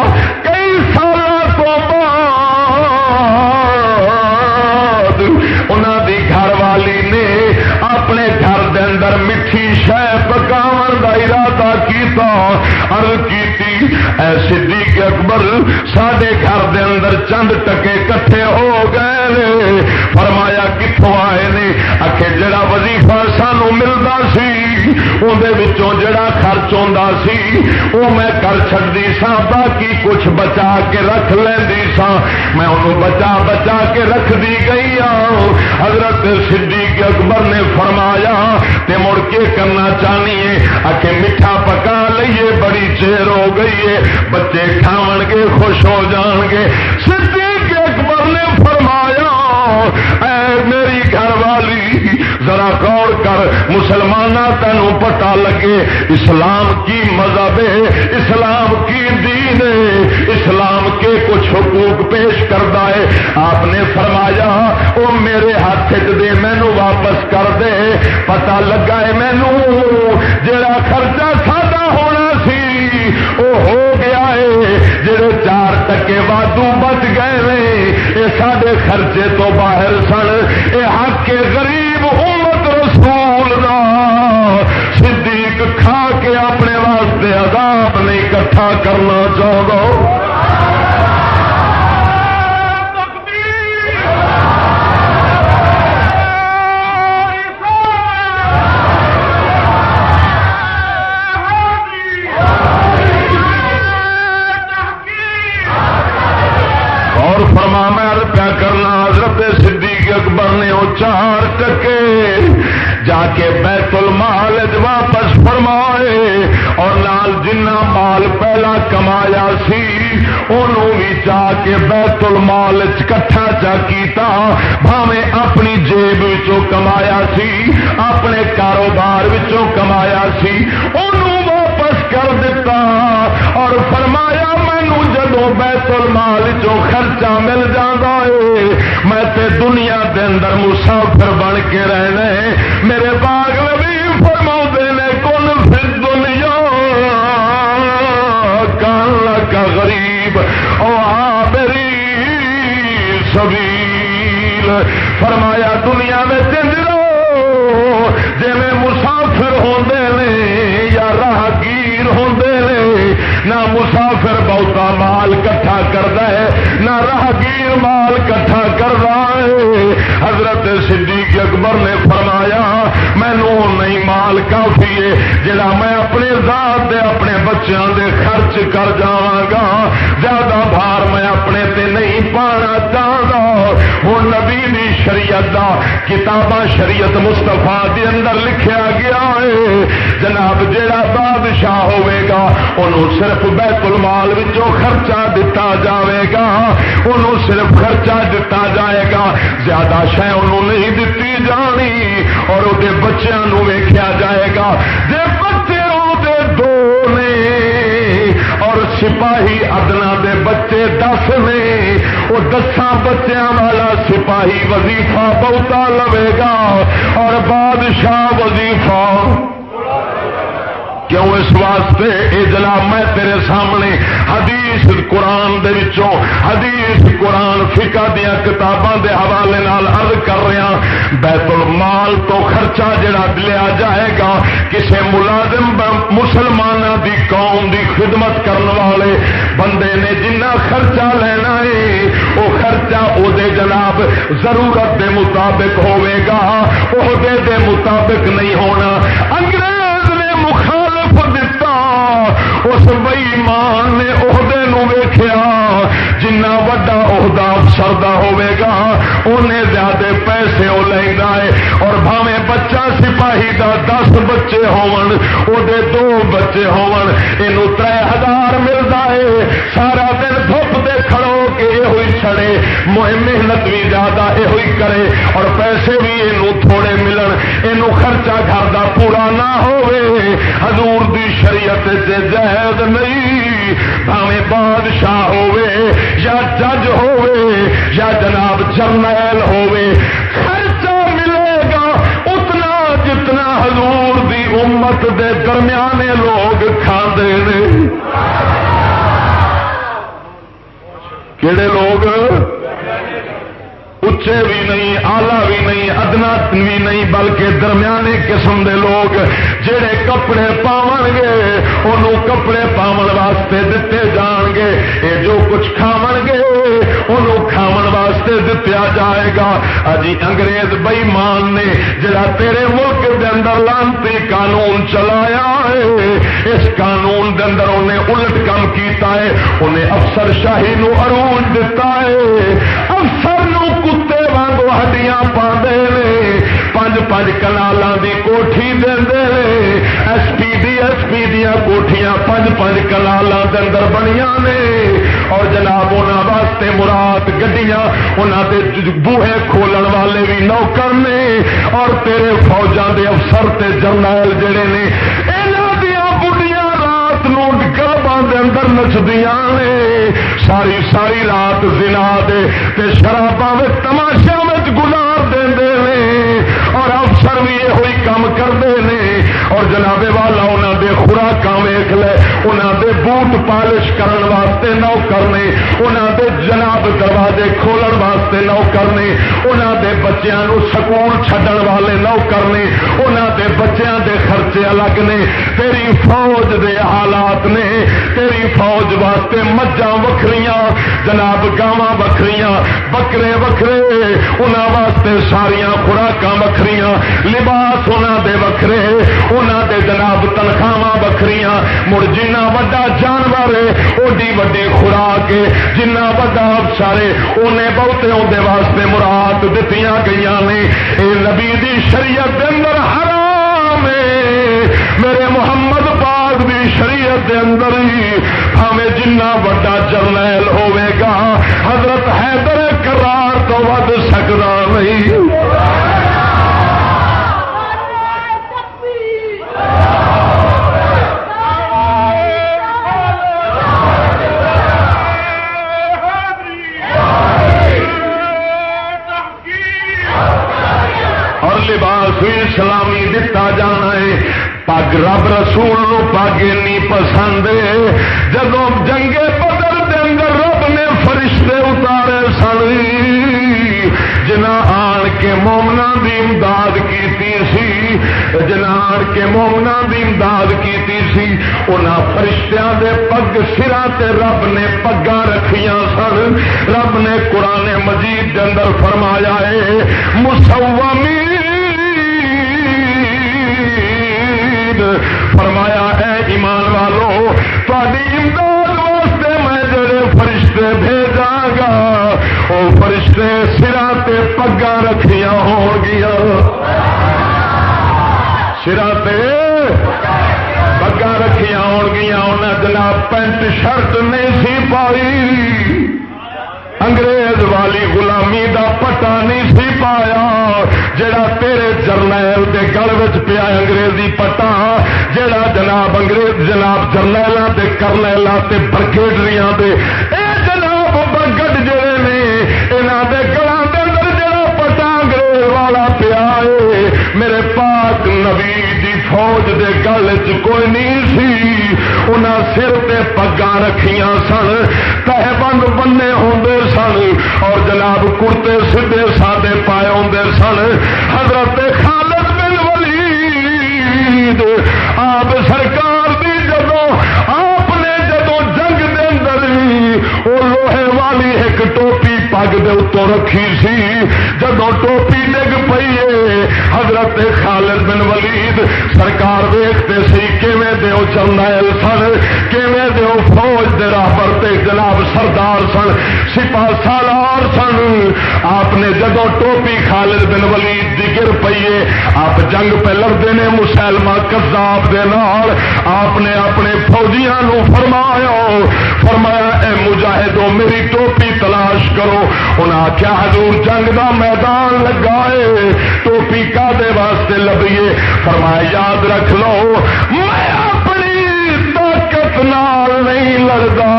کئی سال تو بعد انہوں دی گھر والی نے اپنے گھر دے اندر میٹھی شہ پکاو کا ارادہ کیتا، عرض کیتی اے صدیق اکبر سڈے گھر دے اندر چند ٹکے کٹھے ہو گئے فرمایا کتوں آئے نے؟ آخر جڑا وظیفہ سانو ملتا سی اندر جڑا خرچ ہوں سی وہ میں کر چکی سا باقی کچھ بچا کے رکھ لینی سا میں انہوں بچا بچا کے رکھ دی گئی ہوں حضرت صدیق اکبر نے فرمایا، تے مڑ کے کرنا چاہیے آ کے میٹھا پکا لیے بڑی چیر ہو گئی ہے۔ بچے کھا گے، خوش ہو جان گے۔ صدیق اکبر نے فرمایا، اے میری گھر والی، ذرا کو مسلمان تینوں پتا لگے، اسلام کی مذہب ہے، اسلام کی دین ہے، اسلام کے کچھ حقوق پیش کرتا ہے۔ آپ نے فرمایا وہ میرے ہاتھ دے مینو واپس کر دے۔ پتا لگا ہے مینو جڑا خرچہ سادہ ہونا سی وہ ہو گیا ہے۔ جڑے چار ٹکے وادو بچ گئے یہ سارے خرچے تو باہر سن یہ حق کے غریب امت کرنا چاہو کے بیت المال کٹھا چا کیتا بھاوے اپنی جیب وچوں کمایا سی، اپنے کاروبار وچوں کمایا سی انہوں واپس کر دیتا اور فرمایا مینو جدو بیت المال چو خرچہ مل جاتا ہے میں تے دنیا دے اندر مسافر بن کے رہنا میرے باغ بھی سبیل۔ فرمایا، دنیا میں چندرو جی مسافر ہوندے نے یا راہگیر ہوندے نے، نہ مسافر بہتا مال کٹھا کرتا ہے، نہ راہگیر مال کٹھا کر رہا ہے۔ حضرت صدیق اکبر نے فرمایا مینو نہیں مال کافی ہے، جڑا میں اپنے ذات دے، اپنے بچوں دے خرچ کر جاگا زیادہ بھار میں اپنے تے نہیں پانا چاہ چاہتا ہوں نبی دی شریعت دا کتاباں شریعت مستفا دے اندر لکھیا گیا ہے۔ جناب، جیڑا بادشاہ ہوے گا، انہوں صرف بیت المال وچوں خرچہ دتا جاوے گا۔ انہوں صرف خرچہ دتا جائے گا۔ زیادہ شہ انہوں نہیں دتی جانی اور وہ بچوں ویخیا جائے گا۔ جی بچے سپاہی ادنا دے بچے دس نے۔ وہ دساں بچوں والا سپاہی وظیفہ بہتا لوے گا۔ اور بادشاہ وظیفہ کیوں اس واسطے؟ اے جناب، میں تیرے سامنے حدیث قرآن دے وچوں، حدیث قرآن فقہ دیا کتاباں دے حوالے نال عرض کر رہا بیت المال تو خرچہ جڑا لیا جائے گا، کسے ملازم مسلمان دی قوم دی خدمت کرنے والے بندے نے جنہ خرچہ لینا ہے وہ خرچہ او دے جناب ضرورت دے مطابق ہوئے گا، عہدے دے مطابق نہیں ہونا۔ انگریز اس بئیمان نے عہدے ویخیا جنا وا عہدہ افسر کا ہوگا انہیں زیادہ پیسے وہ لینا ہے اور بھاوے بچہ سپاہی دا دس بچے ہون دو بچے ہون یہ تر ہزار ملتا ہے سارا محنت بھی زیادہ یہ کرے اور پیسے بھی یہ تھوڑے ملن یہ خرچہ گھر کا پورا نہ ہوئے حضور دی شریعت سے جہد نہیں بھاوے بادشاہ ہوے یا جج ہوے یا جناب جرنیل ہوے خرچہ ملے گا اتنا جتنا حضور دی امت دے درمیانے لوگ کھاندے نے۔ کہڑے لوگ؟ اچے بھی نہیں، آلہ بھی نہیں، ادنا بھی نہیں، بلکہ درمیانے قسم دے لوگ جڑے کپڑے پاون گے انہوں کپڑے پاون واسطے دیتے جان گے یہ جو کچھ کھاو گے انہوں واسطے دتیا جائے گا۔ اجی انگریز بئی مان نے جڑا تیرے ملک دے اندر لانتی قانون چلایا ہے، اس قانون دے اندر انہیں الٹ کام کیتا ہے، انہیں افسر شاہی نو عروج دتا ہے۔ افسر نو کتے وانگو ہڈیاں پاندے نے پانچ پانچ کنال دی کوٹھی دے ایس پی ڈی ایس پی دیا کوٹیاں پانچ پانچ کنال اندر بنیا نے اور جناب انہوں واسطے مراد گڈیاں انہوں دے بوہے کھولن والے بھی نوکر نے اور تیرے فوجاں دے افسر تے جرنیل جڑے نے اندر نچدیاں نے ساری ساری رات زنا دے تے شراباں تماشا اور بھی یہ کام کرتے ہیں اور جناب والا انہوں دے خوراک ویخ لے انہوں دے بوٹ پالش کرن واسطے نو کرنے انہوں دے جناب دروازے کھولن واسطے نو کرنے انہوں دے بچیاں نو سکول چھڈن والے نو کرنے انہوں دے بچیاں دے خرچے الگ نے۔ تیری فوج دے حالات نے، تیری فوج واسطے مجھا وکھریاں، جناب گاواں وکھریاں، بکرے وکھرے انہوں واسطے ساریاں خوراک وکھریاں۔ لباس انہوں دے وکھرے انہوں دے جناب تنخواہ بکری مڑ جنا وا جانور ہے اوڈی وڈی خوراک جنا وا سارے انہیں بہتے اندر واسطے مراد دیتی گئی نے۔ اے نبی دی شریعت دے اندر حرام ہے۔ میرے محمد پاک دی شریعت دے اندر ہی ہمیں جنا وا جرنیل ہوے گا، حضرت حیدر کرار تو ود سکتا نہیں۔ لباس سلامی دتا جانا ہے۔ پگ رب رسول پگ نہیں پسند جب جنگے بدل کے اندر رب نے فرشتے اتارے سن جنا آن کے مومنا دی امداد کی سی جنا آن کے مومنا دی امداد کی سی ان فرشتیاں دے پگ سرا تے رب نے پگا رکھیاں سن۔ رب نے قرآن مجید کے اندر فرمایا ہے مسومی فرمایا ہے ایمان والو تاری امداد واسطے میں جڑے فرشتے بھیجا گا۔ وہ فرشتے سرا تے پگا رکھیا ہو گیا سرا تے پگا رکھیا ہو گیا انہیں جناب پینٹ شرٹ نہیں سی پائی۔ انگریز والی غلامی دا پٹا نہیں سی پایا۔ جڑا تیرے جرنیل دے گل پیا انگریزی پٹا جڑا جناب انگریز جناب جرنیل کے کرنیل سے برگیڈریاں دے۔ اے جناب برگڈ جڑے نے یہاں دے گلوں کے اندر جڑا پٹا انگریز والا پیا ہے میرے پاک نبی دی فوج دے گل چ کوئی نہیں سی۔ انہیں سر تے پگا رکھیاں سن تہ بند بننے ہوں سن اور جناب کرتے سیدے سادے پائے ہوں سن۔ حضرت خالد بن ولید، آپ سرکار دی جدو آپ نے جدو جنگ دے اندر وہ لوہے والی ایک ٹوپی پگ دے اتوں رکھی سی جدو ٹوپی ڈگ پی حضرت خالد بن ولید سرکار دیکھتے سی، کیویں دیو چرنیل سن کیویں دیو فوج دے راہبر تے جناب سردار سن سپا سالار سن۔ آپ نے جدو ٹوپی خالد بن ولید دی گر پیے آپ جنگ پہ لڑتے نے مسلمہ کذاب دے نال۔ آپ نے اپنے فوجیاں نو فرمایا فرمایا، اے مجاہدو، میری ٹوپی تلاش کرو انہیں آخیا حضور جنگ دا میدان لگائے ٹوپی کا دے واسطے لبیے۔ فرمایا، یاد رکھ لو، میں اپنی طاقت نال نہیں لڑتا۔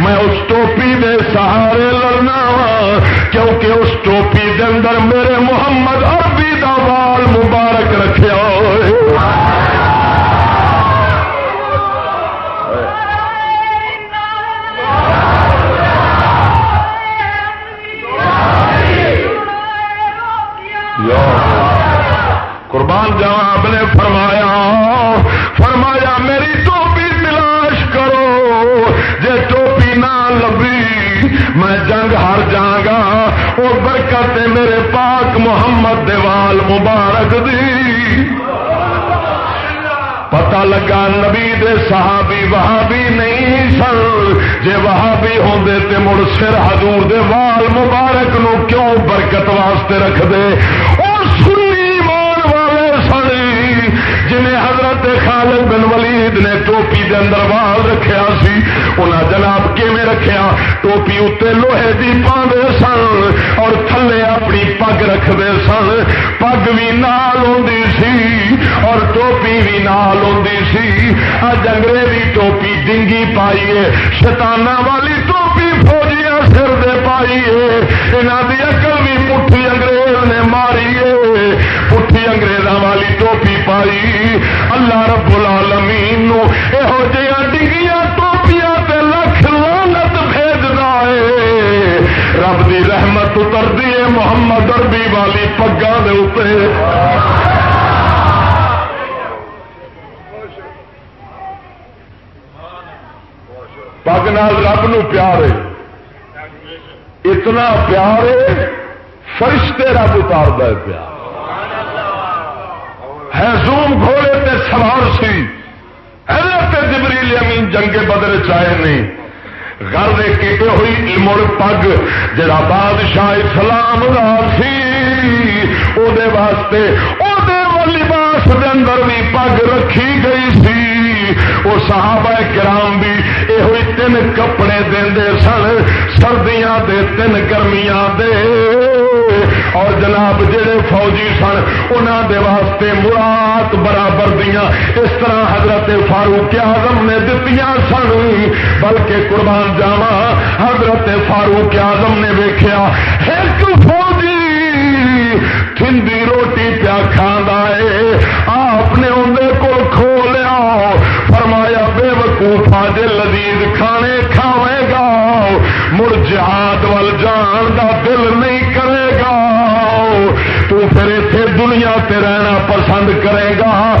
میں اس ٹوپی دے سہارے لڑنا وا کیونکہ اس ٹوپی دے اندر میرے محمد اربی دا وال مبارک رکھا ہوئے۔ میں جنگ ہار جاگا وہ برکت میرے پاک محمد دیوال مبارک دی۔ پتا لگا نبی دے صحابی وہاں بھی نہیں سن۔ جے وہاں بھی ہوں تے مڑ سر حضور دے وال مبارک نو کیوں برکت واسطے رکھ دے؟ اور سنی جنہیں حضرت خالد بن ولید نے ٹوپی دے اندر وال رکھیا سی، انہاں جناب کیویں رکھیا؟ ٹوپی اتنے لوہے کی پاندے سن اور تھلے اپنی پگ رکھتے سن۔ پگ بھی نال آتی سی اور ٹوپی بھی نال آتی سی۔ اج انگریزی ٹوپی ڈنگی پائیے شتانہ والی ٹوپی فوجیاں سر دے پائیے یہاں کی اکل بھی پٹھی انگریز نے ماری ہے۔ پٹھی انگریزوں والی ٹوپی پائی۔ اللہ رب العالمین یہو جہاں ڈگیاں ٹوپیاں لکھ لانت بھیجنا ہے۔ رب دی رحمت اترتی ہے محمد اربی والی پگا دے پگ نال رب نو پیار ہے۔ اتنا پیار ہے، فرشتے رب اتار ہے پیار۔ حضوم گھوڑے تے سوار سی۔ حضرت جبریل امین جنگ بدر چائے نہیں گھر نے ہوئی مڑ پگ، جڑا بادشاہ اسلام سی۔ او دے واسطے او دے لباس دے اندر بھی پگ رکھی گئی سی۔ وہ صحابہ کرام بھی یہ تین کپڑے دے سن سردیاں دے تین گرمیاں دے اور جناب جہے فوجی سن انہوں دے واسطے مراد برابر دیا اس طرح حضرت فاروق آزم نے دتیاں سن بلکہ قربان جاوا حضرت فاروق آزم نے ویخیا ایک فوجی تھندی روٹی پیا کھانا ہے آپ نے اندر کو کھو لیا وقوفا جی لذیذ کھانے کھاوے گا، مڑ جہاد وال جان کا دل نہیں کرے گا۔ تو پھر اتنے دنیا تے رہنا پسند کرے گا۔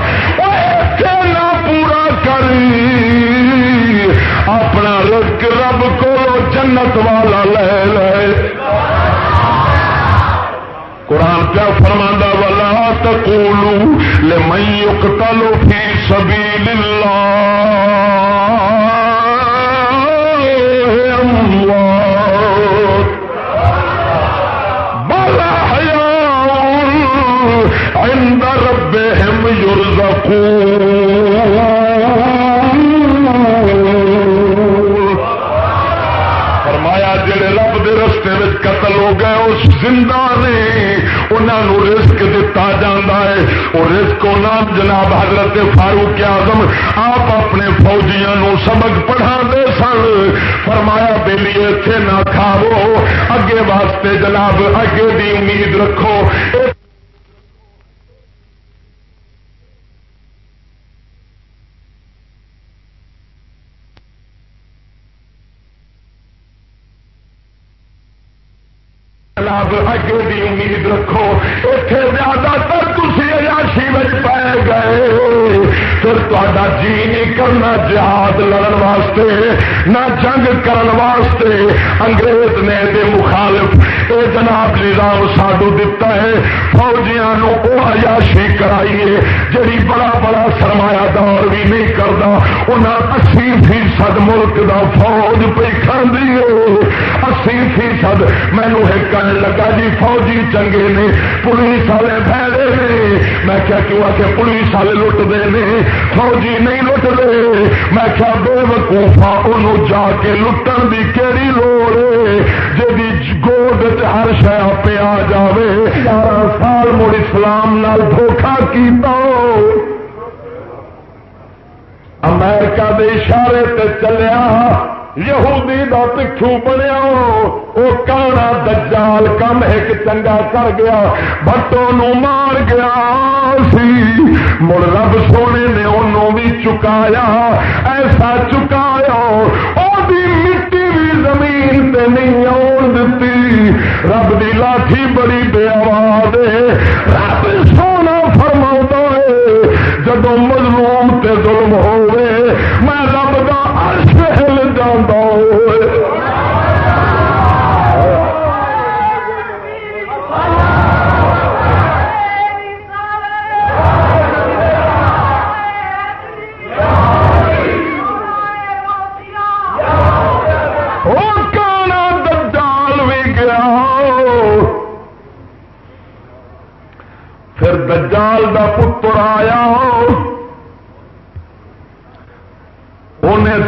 نہ پورا کر۔ اپنا رزق رب کو جنت والا لے لے۔ قرآن کیا فرما والا تقولوا لمن يقتل في سبيل الله۔ ہے وہ رسک نام جناب حضرت فاروق آزم آپ اپنے فوجیاں سبق پڑھا دے سن۔ فرمایا بےلی اتنے نہ کھاو اگے واسطے جناب، اگے دی امید رکھو۔ جناب، اگے بھی امید رکھو۔ اتنے زیادہ تر تھی ایاشی میں پی گئے پھر تا جی نہیں کرنا جہاد لڑن واسطے، نہ جنگ کرن واسطے۔ انگریز نے دے مخالف، اے جناب نظام ساڈو دتا ہے، فوجیاں وہ عیاشی کرائیے جی بڑا بڑا سرمایہ دار بھی نہیں کرتا انہیں اسی فیصد ملک دا فوج پہ کھانے اسی فیصد مینو ایک لگا جی فوجی چنگے نے، پولیس والے پھیلے نے۔ میں کیا کیوں آ کے پولیس والے لٹتے ہیں فوجی نہیں لٹتے میں کیا بے وقوفا ان جا کے لٹن کی کہڑی لوڑ جی گود ہر شہ پہ آ جائے سال مڑ اسلام نال دھوکھا کیتا امریکہ دے اشارے تے چلیا، یہودی دا پٹھو بنیا وہ کانا دجال کم ایک چنگا کر گیا بٹوں مار گیا سی۔ مڑ رب سونے نے انہوں بھی چکایا، ایسا چکایا مٹی بھی زمین تے نہیں آن دیتی رب دی لاٹھی بڑی بے آواز رب سونا فرما ہے جدو مظلوم تے ظلم ہوئے دجال دا پتر آیا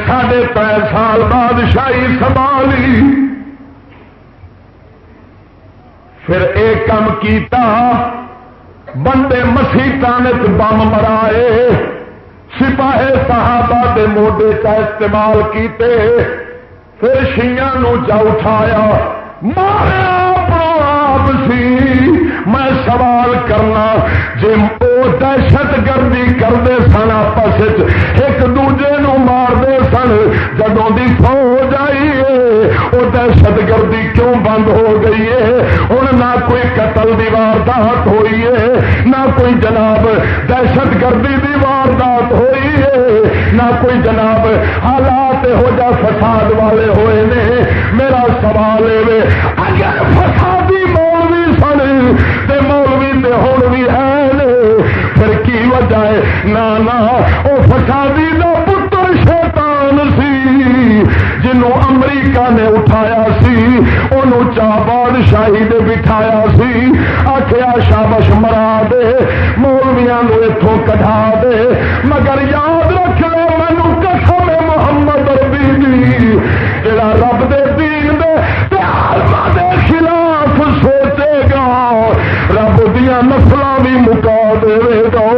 ساڑھے تر سال بادشاہی سنبھالی۔ پھر ایک کام کیتا، بندے مسیطان بم مرائے۔ سپاہے صحابہ دے موڈے کا استعمال کیتے، پھر شیا جا اٹھایا ماریا آپ سی۔ میں سوال کرنا جی وہ دہشت گردی کرتے سن آپس ایک دوجے نو مارتے سن، جدوں کی فوج آئی وہ دہشت گردی کیوں بند ہو گئی ہے؟ ہوں نہ کوئی قتل کی واردات ہوئی ہے، نہ کوئی جناب دہشت گردی کی واردات ہوئی ہے، نہ کوئی جناب حالات ہو جا فساد والے ہوئے نے۔ میرا سوال ہے سن مولوی تے ہوں بھی ہے پھر کی وجہ ہے؟ نہ وہ فسادی کا پتر شیطان سی۔ جنوں امریکہ نے اٹھایا سی انہوں چا بادشاہی دے بٹھایا سی۔ آخیا شابش مرا دے مولویا اتوں کٹا دے۔ مگر یاد رکھ لو مینو قسم محمد ربی جڑا رب دے دین رب نسل بھی مکا دے گا۔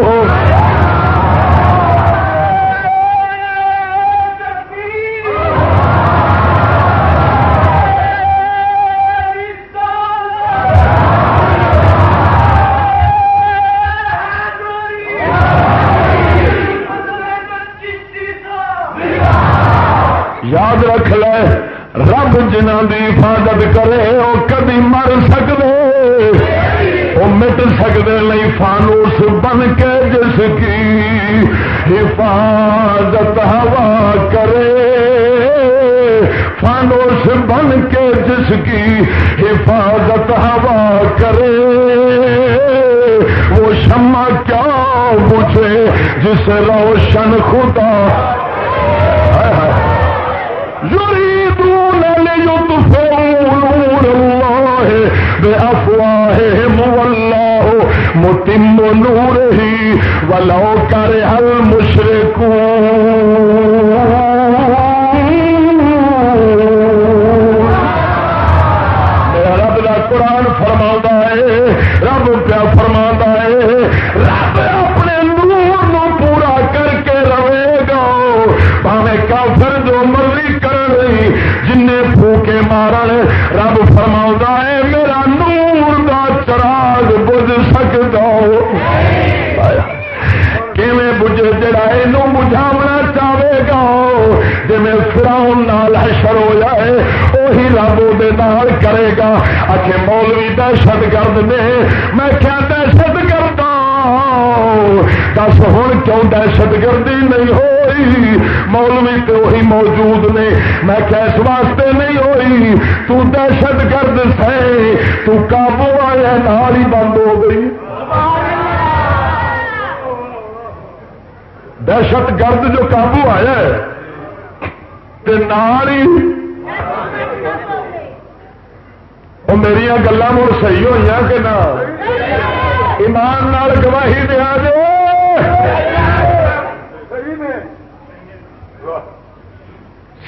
گرد جو قابو آیا ہے، تے نال ہی وہ میری گلا مڑ صحیح ہوئی کہ نہ؟ ایمان نال گواہی دیا جے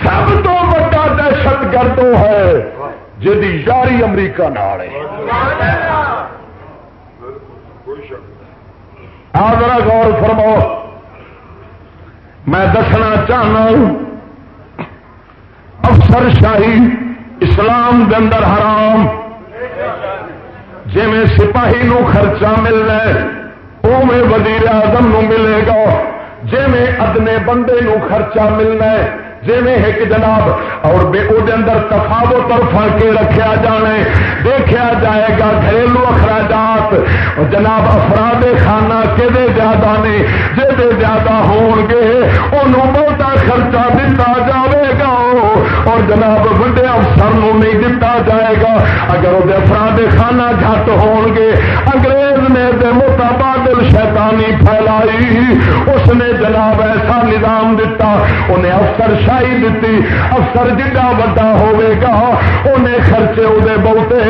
سب تو بڑا دہشت گرد ہے جی یاری امریکہ نال آدرا غور فرماؤ۔ میں دسنا چاہنا ہوں، افسر شاہی اسلام کے اندر حرام۔ جی میں سپاہی نو خرچہ ملنا اوے وزیر اعظم نو ملے گا۔ جی میں ادنے بندے نو خرچہ ملنا ہے جی ایک جناب، اور بے او دے اندر تفاوت اور فرق رکھا جانا دیکھا جائے گا، گھریلو اخراجات۔ جناب، افراد خانہ کہ زیادہ نے؟ جی زیادہ ہون گے، انہوں بہتا خرچہ دتا جائے گا۔ اور جناب بڑے افسر نہیں دتا جائے گا۔ اگر وہ افراد خانہ گھٹ ہون گے، انگریز نے دے متبادل شیطانی پھیلائی، اس نے جناب ایسا نظام دتا، انہیں افسر شاہی دیتی افسر جڈا وا ہوے گا انہیں خرچے وہ بہتے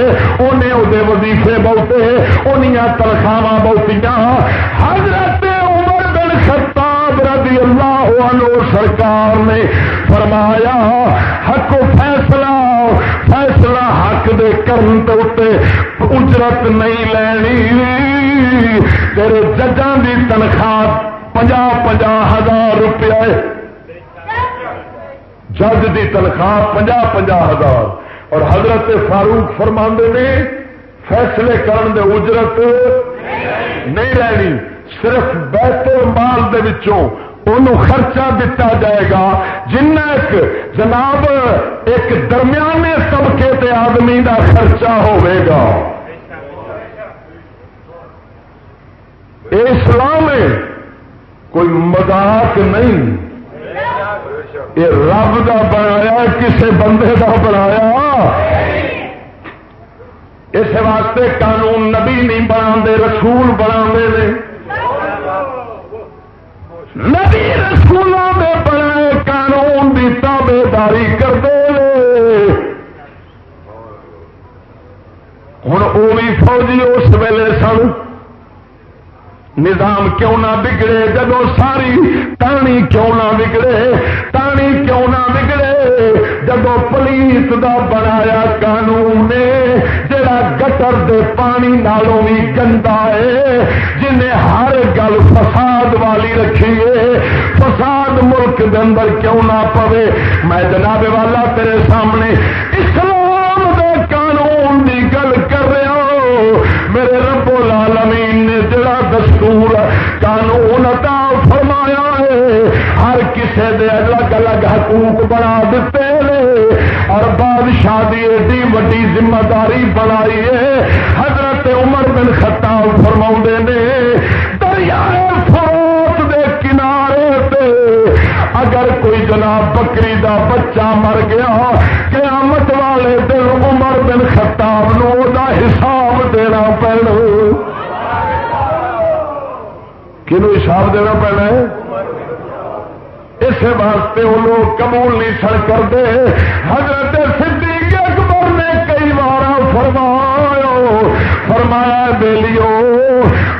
انہیں وہ وظیفے بہتے انیا تنخواہ بہتیاں۔ حضرت عمر بن خطاب رضی اللہ انو سرکار نے فرمایا، حق فیصلہ فیصلہ حق دے کرن تے اتے اجرت نہیں لینی تیرے ججان دی تنخواہ پنجا پنجا ہزار روپیہ جج دی تنخواہ پنجا پنجا ہزار اور حضرت فاروق فرما نے فیصلے کرن دے اجرت نہیں رہنی صرف بیت مال دے وچوں خرچہ دتا جائے گا جن ایک جناب ایک درمیانے طبقے تے آدمی دا خرچہ ہوئے گا۔ اسلام کوئی مذاق نہیں۔ یہ رب کا بنایا کسی بندے کا بنایا۔ اس واسطے قانون نبی نہیں بنا رسول بنا نبی رسولوں میں بنائے قانون کی تابے داری کرتے ہوں وہ بھی فوجی اس ویلے سن۔ نظام کیوں نہ بگڑے؟ جب ساری تانی کیوں نہ بگڑے؟ تانی کیوں نہ بگڑے؟ جب پولیس دا بنایا قانون جڑا گٹر دے پانی نالوں بھی گندا ہے، جنہیں ہر گل فساد والی رکھی ہے، فساد ملک دے اندر کیوں نہ پوے؟ میں جناب والا تیرے سامنے اسلام الگ بنا دیتے ہیں۔ اور بادشاہ دی ایڈی وڈی ذمہ داری بنائی ہے۔ حضرت عمر بن خطاب فرما نے دریائے فروت دے کنارے پہ اگر کوئی جناب بکری دا بچہ مر گیا، قیامت والے دن عمر بن خطاب نو دا حساب دینا پڑنا۔ کنو حساب دینا پینا ہے؟ اس واسطے وہ لوگ قبول نہیں سر کرتے حضرت صدیق اکبر نے کئی بار فرمایا فرمایا بیلیو،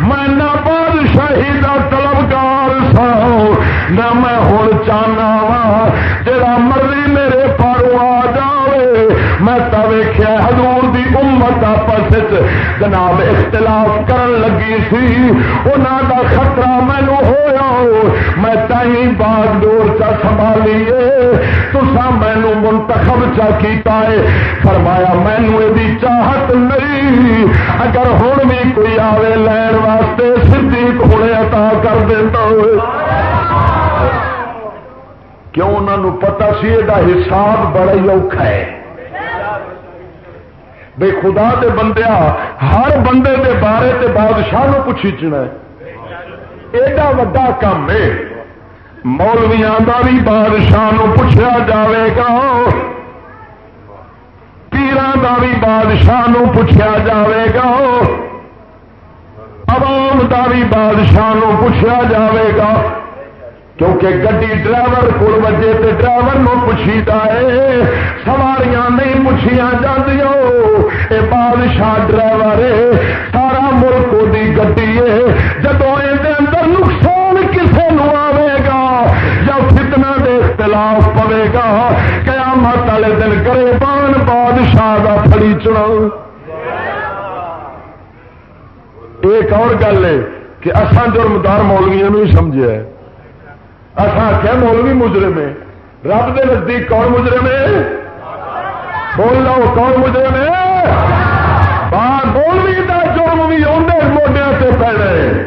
میں نہ بادشاہی کا طلبگار سا نہ میں ہوں چاہنا وا جا مرضی میرے پارو آ جا۔ میں تو ویخیا حضور دی امت آپس جناب اختلاف کرن لگی سی۔ انہوں دا خطرہ مینو ہوا میں تھی باغ ڈور چا سنبھالیے تسا مینو منتخب چا کیتا ہے فرمایا مینو یہ چاہت نہیں۔ اگر ہوں بھی کوئی آوے لین واسطے سی کوڑے عطا کر دینا کیوں انہوں پتا سی یہ حساب بڑا ہی اوکھا ہے۔ بے خدا دے بندیا ہر بندے دے بارے تے بادشاہ نو پوچھنا ایڈا وا کام ہے۔ مولویا کا بھی بادشاہ نو پوچھا جاوے گا۔ پیران کا بھی بادشاہ نو پوچھا جاوے گا۔ عوام کا بھی بادشاہ نو پوچھا جاوے گا۔ کیونکہ گڈی ڈرائیور کو وجے تو ڈرائیور نو پوچھی ہے، سواریاں نہیں پوچھیا جی بادشاہ ڈرائیور سارا ملک کی گڈی ہے جب اندر نقصان کسے نو آئے گا، یا فتنا دے اختلاف پوے گا، قیامت والے دن کرے بان بادشاہ کا فری چناؤ ایک اور گل ہے کہ اصل جرمدار مولویا نہیں سمجھا ہے۔ اصا آخیا مولوی مجرم ہے رب دے نزدیک کون مجرم ہے؟ بول لو کون مجرم ہے؟ مولوی دا جرم بھی اندر موڈیا سے پینا ہے۔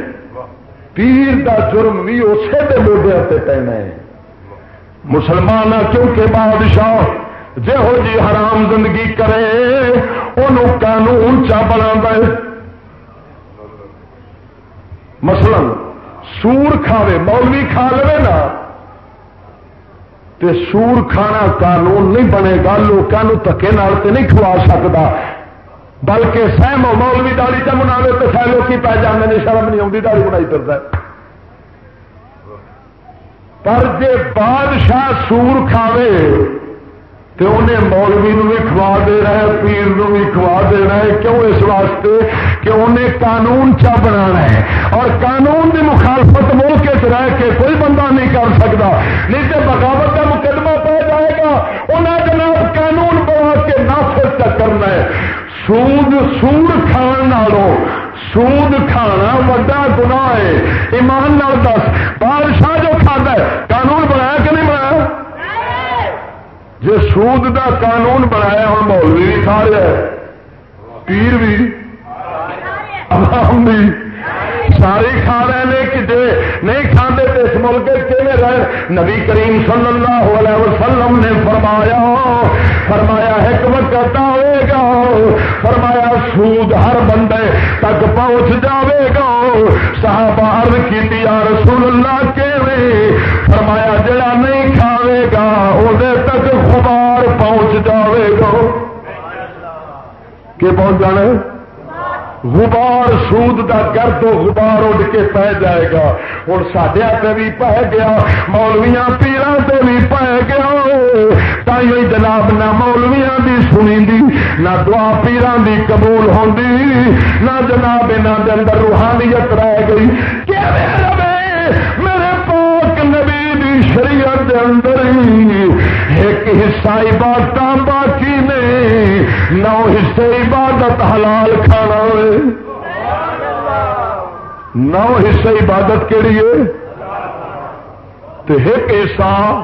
پیر دا جرم بھی اسی دے موڈیا سے پینا ہے۔ مسلمان کیونکہ بادشاہ جہو جی حرام زندگی کرے انہوں قانون چا بنا مثلا سور کھاوے، مولوی کھا لے نا، تے سور کھانا قانون نہیں بنے گا لوگوں تکے نال تے نہیں کھوا سکتا بلکہ سہ مولوی داڑی چ منا تو سہ لوگ پی جانے شرم نہیں آتی داڑی بنائی کرتا پر جے بادشاہ سور کھاوے تو انہیں مولوی نو بھی کھوا دینا ہے پیر نو بھی کھوا دینا ہے کیوں اس واسطے؟ کہ انہیں قانون چا بنا ہے اور قانون کی مخالفت ملک رہ کے کوئی بندہ نہیں کر سکتا۔ نہیں تو بغاوت کا مقدمہ پہ جائے گا۔ انہیں جناب قانون بنا کے نافذ کرنا ہے۔ سود سود کھان سود کھانا وڈا گنا ہے۔ ایمان نال دس بادشاہ جو کھاتا ہے قانون بنایا کہ نہیں بنایا؟ جی سود دا قانون بنایا ہوں مولوی بھی کھا رہا ہے پیر بھی۔ عوام بھی سارے کھا رہے ہیں کہ جی نہیں کھانے تو اس ملک رہے؟ نبی کریم صلی اللہ علیہ وسلم نے فرمایا فرمایا ایک وقت آئے گا، فرمایا سود ہر بندے تک پہنچ جاوے گا۔ صحابہ عرض کی رسول اللہ کے فرمایا جڑا نہیں کھاوے گا وہ تک غبار پہنچ جاوے گا۔ کہ پہنچ جانے غبار سود دا گرد و غبار اڈ کے پہ جائے گا۔ ہوں سڈیا پہ بھی پہ گیا مولویا پیران سے بھی پہ گیا۔ تھی جناب، نہ مولویا دی سنی دی، نہ دعا پیران دی قبول ہوندی۔ نہ جناب یہاں کے اندر روحانیت رہ گئی۔ میرے پاک نبی دی شریعت دے اندر ایک حصہ عبادت باقی نو حصے عبادت حلال کھانا نو حصے عبادت کہڑی ہے ایک حصہ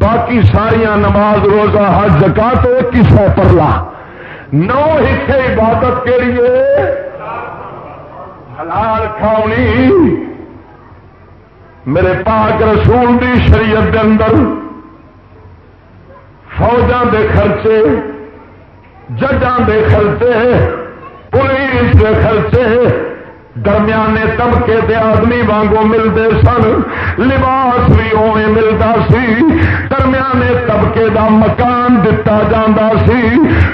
باقی ساریا نماز، روزہ ہر جگہ تو ایک حصہ پرلا۔ نو حصے عبادت کہڑی ہے حلال کھاونی۔ میرے پاک رسول دی شریعت دے اندر فوجان دے خرچے ججان دے خرچے پولیس دے خرچے درمیانے طبقے دے آدمی وانگو ملتے سن، لباس بھی اوے ملتا سی۔ درمیانے طبقے دا مکان دتا جا سی۔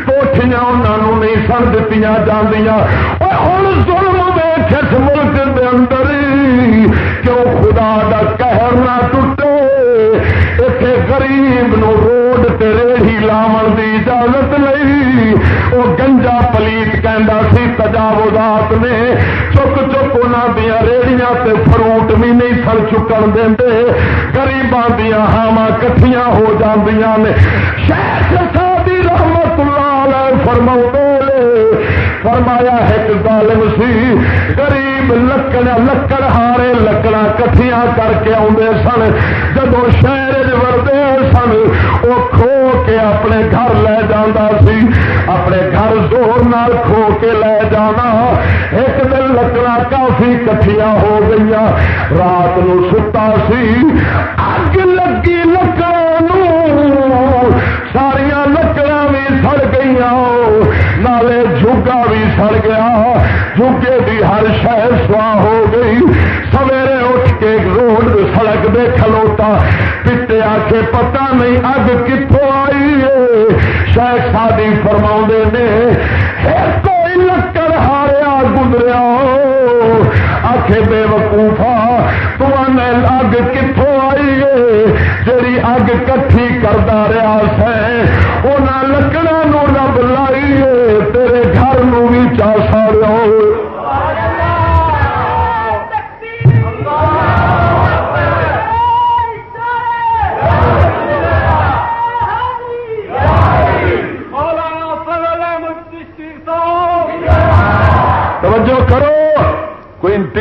کوٹیاں انہوں نہیں سن دتی جاندیاں۔ ہوں ظلم ویخ ملک دے اندر کیوں خدا دا قہر نہ ٹوٹے؟ اتنے غریب نو روڈ تے ریڑھی لاون دی اجازت نہیں وہ گنجا پلیت کہندا سی تجاوزات نے۔ چک چک انہاں دیا ریڑیاں تے فروٹ بھی نہیں سر چکن دے گریباں دیا ہاواں کٹھیاں ہو جاندیاں نے۔ شیخ سادی رحمت اللہ علیہ فرماؤ فرمایا ایک ظالم سی۔ غریب لکڑ لکڑ ہارے لکڑا کٹیاں کر کے آدھے سن۔ جب شہر ورتے سن وہ کھو کے اپنے گھر لے جانا سی، اپنے گھر زور نال کھو کے لے جانا۔ ایک دن لکڑا کافی کٹیاں ہو گئی رات نو ستا سی۔ اگ لگی لکڑا ساریا لکڑا بھی سڑ گئی نالے جھگا بھی سڑ گیا۔ جھگے کی ہر شہر سوا ہو روڈ سڑک دے کھلوتا پیتے آ کے پتا نہیں اگ کتوں آئی ہے۔ شاید شادی فرما نے کوئی لکڑ ہاریا گزریا۔ آخ بے وقوفا تمہیں اگ کتوں آئی ہے؟ جی اگ کٹھی کرتا رہا سہ انہیں لکڑا رب لائیے تیرے گھر نو بھی چا سارا توجہ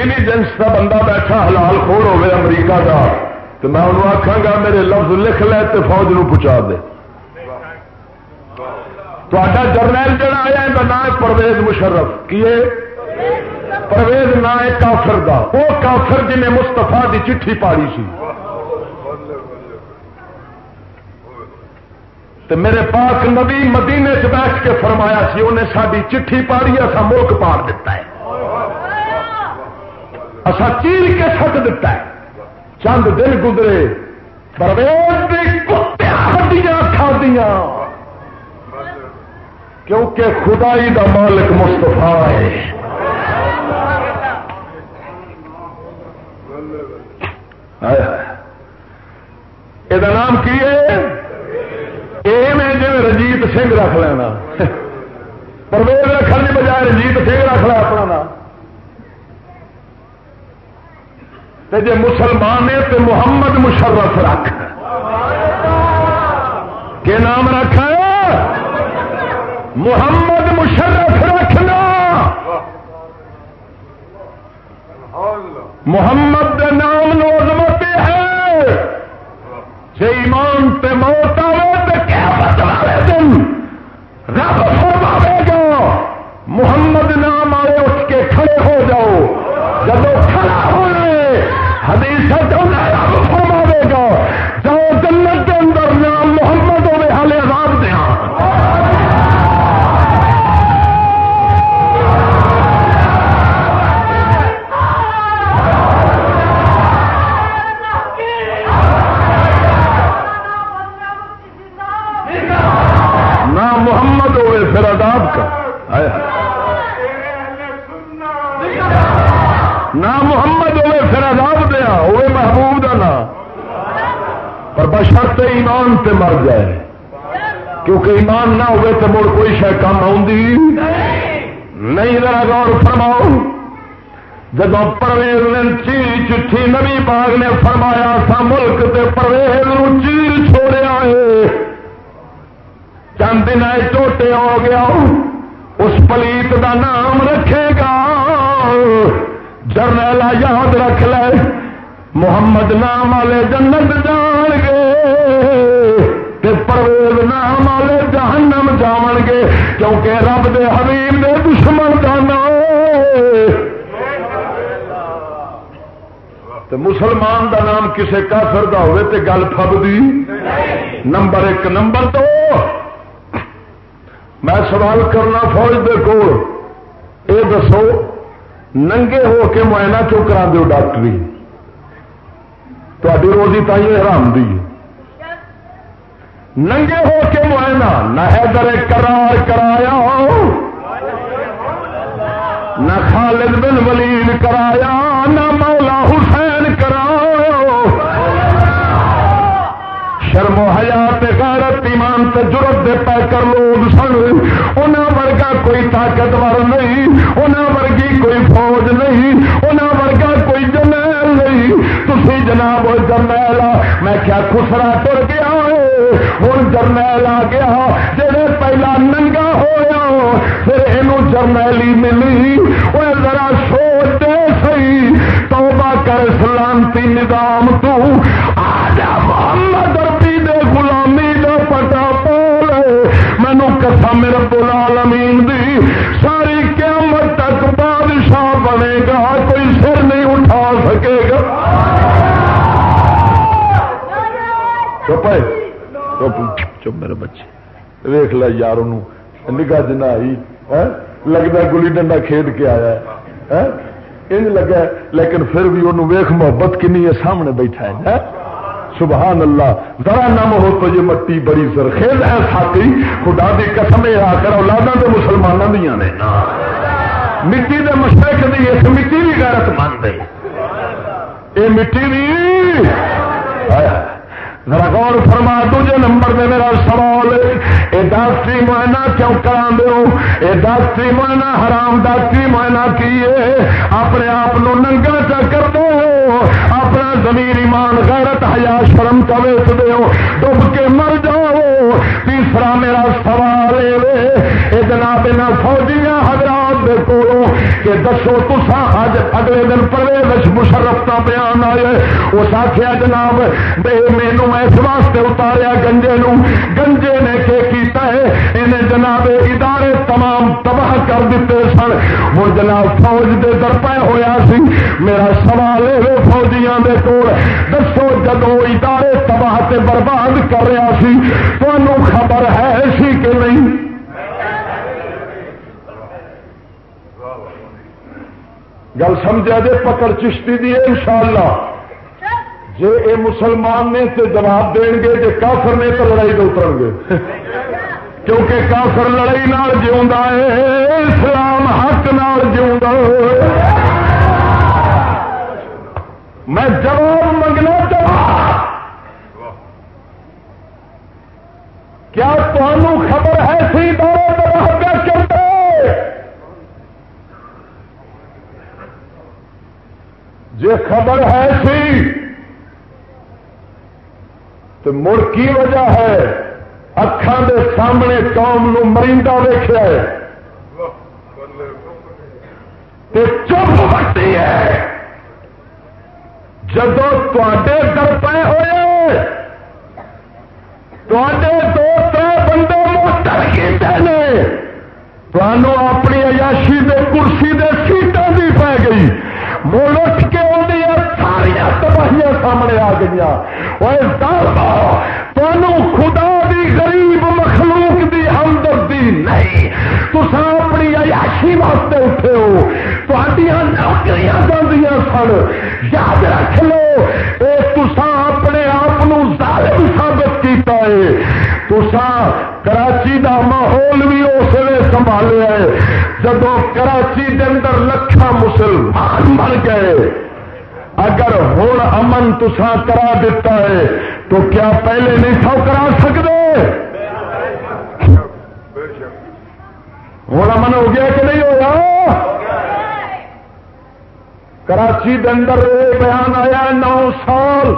انٹیلیجنس کا بندہ بیٹھا حلال خور ہوئے امریکہ کا تو میں انہوں آخا گا میرے لفظ لکھ لے تو فوج نو پہنچا دے۔ تا جرنیل جڑا آیا ان کا نام ہے پرویز مشرف۔ کی پرویز نام ہے کافر دا۔ وہ کافر جن مستفا کی چٹھی پاڑی سی۔ تو میرے پاس نبی مدینے چ بیٹھ کے فرمایا سی، انہیں ساری چٹھی پاڑی اصا ملک پاڑ دیتا ہے۔ اصا چیر کے سٹ دیتا ہے۔ چند دن گزرے، پرویز کتیا ہڈیاں کھا کیونکہ خدائی دا مالک مستفا ہے۔ یہ نام کی ہے؟ یہ میں جی رنجیت سنگھ رکھ لینا۔ پرویز رکھنے کی بجائے رنجیت سنگھ رکھ لا اپنا نام۔ تے جے مسلمان ہے تو محمد مشرف رکھ۔ کے نام رکھا محمد مشرف رکھنا محمد نام نو عظمت ہے۔ جی ایمان تے موت آئے تو کیا بتلا دن رب فرماوے گا، محمد نام آئے اٹھ کے کھڑے ہو جاؤ۔ جب کھڑا ہوئے حدیث تو شہ کم نہیں، ذرا غور فرماؤ۔ جب پرویز نے چیل چٹھی نبی باغ نے فرمایا سا ملک تے پرویز نو چیل چھوڑیا ہے۔ چند دن ٹوٹے ہو گیا، اس پلیت دا نام رکھے گا۔ جرنیلا یاد رکھ لے، محمد نام والے جنت جان گے۔ پرویز نام والے جان کیونکہ رب دے حبیب دے دشمن کا نام مسلمان دا نام کسے کافر دا ہوئے تے گل پب دی نمبر ایک، نمبر دو۔ میں سوال کرنا فوج دے کو یہ دسو، ننگے ہو کے معائنہ کیوں کرا دو ڈاکٹری؟ تاری روزی تھی حرام دی۔ ننگے ہو کے معائنہ، نہ حیدر کرار کرایا، نہ خالد بن ولید کرایا، نہ مولا حسین کرایا۔ شرم و حیات غیرت ایمان تے جرت دے پے کر لوگ سن۔ انہاں ورگا کوئی طاقتور نہیں، انہاں ورگی کوئی فوج نہیں، انہاں ورگا کوئی جنیل نہیں۔ تسی جناب وہ جرنیل میں کیا خسرا تر گیا ہوں جرنیل آ گیا جہے پہلا ننگا ہوا پھر یہ جرنیلی ملی وہ ذرا سوچ دے سی توبہ کر سلامتی نظام تو آجا محمد ربی دے غلامی دا پٹا پول مینو قسم رب العالمین دی ساری قیامت تک بادشاہ بنے گا کوئی سر نہیں اٹھا سکے گا چپ ہے چپ میرے بچے۔ ویخ ل یار نگاہ جنا آئی لگتا گلی ڈنڈا کھیڈ کے آیا ہے۔ ان لگا لیکن پھر بھی انہوں ویخ محبت کنی ہے، سامنے بیٹھا ہے سبحان اللہ، ذرا نم ہو تو یہ مٹی بڑی سرخیز ہے، ساتھی۔ خدا دی قسم، یہ آ کر اولادا تو مسلمانوں دیا نے۔ مٹی دے مشرق دی اس مٹی بھی غیرت مند ہے یہ مٹی بھی ذرا غور فرما، دوجے نمبر دے میرا سوال یہ داستی معائنہ کیوں کرا دو یہ داستی معائنہ حرام ڈاکٹری معائنہ کیے اپنے آپ ننگا چا کر دو اپنا زمین ایمان، غیرت، حیا، شرم کا ویچ دو ڈب کے مر جاؤ۔ تیسرا میرا سوال یہ جناب ان فوجیاں حضرات دے کولوں، کہ دسو تسا اج اگلے دن پرویز مشرف کا بیان آئے، اس آخیا جناب، بے مینو اس واسطے اتاریا گنجے نو گنجے نے کہ کیتا ہے؟ انہیں جناب ادارے تمام تباہ کر دیتے سن۔ ہوں جناب فوج دے درپے ہویا سی۔ میرا سوال ہے فوجیاں دے کول۔ دسو جدو ادارے تباہ تے برباد کر رہا سی تو خبر ہے سی کہ نہیں؟ گل سمجھا جے پکڑ چشتی دی ان شاء اللہ جی یہ مسلمان نے تو جواب دیں گے جی کافر نے تو لڑائی تو اتر گے۔ کیونکہ کافر لڑائی نال جیوا ہے اسلام حق نال جیوا میں جواب منگنا چاہتا کیا تمہوں خبر ہے سی دورہ تباہ کیا چلتے جی خبر ہے سی تو مڑ کی وجہ ہے اکھان دے سامنے قوم نو مریندہ ویخیا چپ بٹی ہے جب تے در پے ہوئے تے دو تر بندے موٹر کیتے ہیں تمہوں اپنی عیاشی دے کرسی دے سیٹوں کی پی گئی مڑ اٹھ کے آدی ساریا تباہیاں سامنے آ گئی تمہوں خدا غریب مخلوق دی ہمدردی نہیں۔ تو اپنی عیاشی واسطے اٹھے ہو۔ نوکریاں جاندیاں سن۔ یاد رکھ لو، اے تسا اپنے آپ ظالم ثابت کیتا ہے۔ تسا کراچی دا ماحول بھی اس لیے سنبھالیا ہے جب کراچی دے اندر لکھا مسلمان بن گئے۔ اگر ہوں امن تسا کرا دیتا ہے، تو کیا پہلے نہیں سو کرا سکتے ہوں امن ہو گیا کہ نہیں ہوا کراچی کے اندر یہ بیان آیا نو سال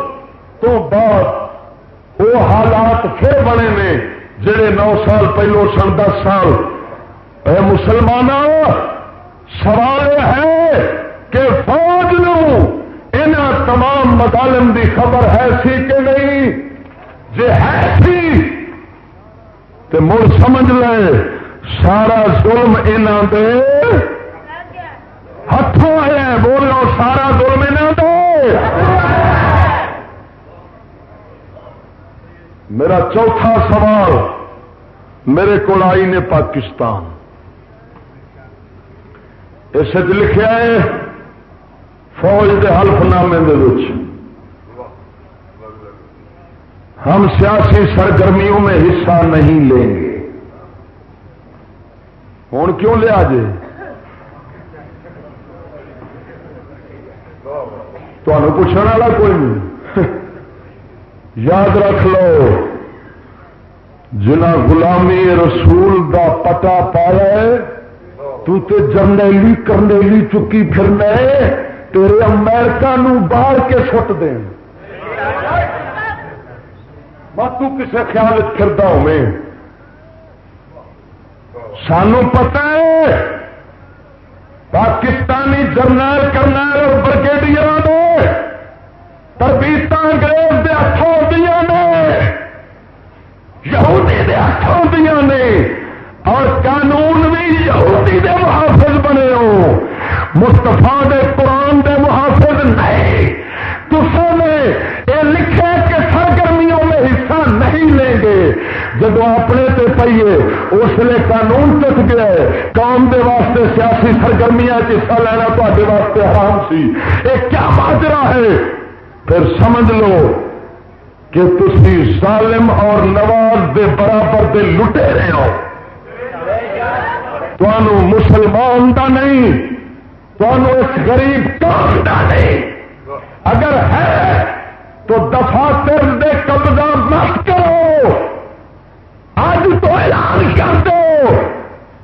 تو بعد وہ حالات پھر بنے نے جڑے نو سال پہلو سن، دس سال۔ اے مسلمان سوال یہ ہے کہ فوج نو ان تمام مظالم دی خبر ہے سی کہ نہیں؟ جی ہے سی تو مڑ سمجھ لے، سارا ظلم انہوں دے۔ ہاتھوں آیا بولو سارا ظلم انہوں دے۔ میرا چوتھا سوال، میرے کو آئی نے پاکستان۔ اس لکھا ہے، فوج کے حلف نامے ہم سیاسی سرگرمیوں میں حصہ نہیں لیں گے۔ ہوں کیوں لیا جی تمہیں پوچھنے والا کوئی نہیں۔ [laughs] یاد رکھ لو جنا غلامی رسول دا پتا پایا ہے، تو تے جرنیلی کرنیلی چکی پھرنا تیرے امریکہ نو باہر کے سٹ دیں۔ بس کسے خیال پھردا ہوئے سانو پتا ہے، پاکستانی جرنل کرنل اور برگیڈیئر نے تربیت انگریز دے ہاتھوں دیا نے، یہودی دے ہاتھوں دیا نے، اور قانون بھی یہودی دے محافظ بنے ہو۔ مستفا دے قرآن دے محافظ نہیں تو نے یہ لکھا کہ سرگرمیوں میں حصہ نہیں لیں گے جب اپنے تے پیے اس لیے قانون ٹوٹ گیا قوم دے واسطے سیاسی سرگرمیاں حصہ لینا تے واسطے حرام سی۔ یہ کیا ماجرا ہے؟ پھر سمجھ لو کہ تھی ظالم اور نواز دے برابر دے لٹے رہے ہو۔ تو مسلمان دا نہیں تو اس غریب کام دا نہیں۔ اگر ہے تو دفاتر دے قبضہ مت کرو۔ آج تو اعلان کر دو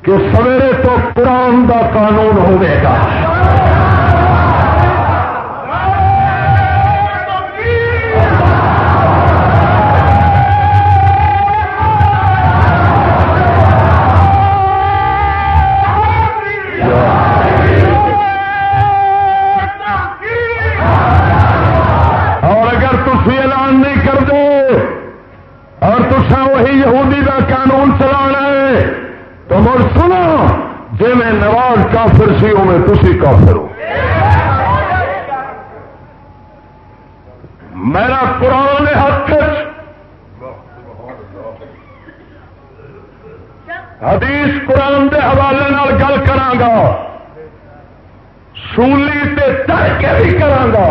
کہ سویرے تو قرآن دا قانون ہوگا تم اور سنو جی میں نواز کافر سی میں تھی کافر ہو۔ میرا قرآن ہاتھ حدیث قرآن کے حوالے نال گل کرا سولی تے تر کے بھی کرا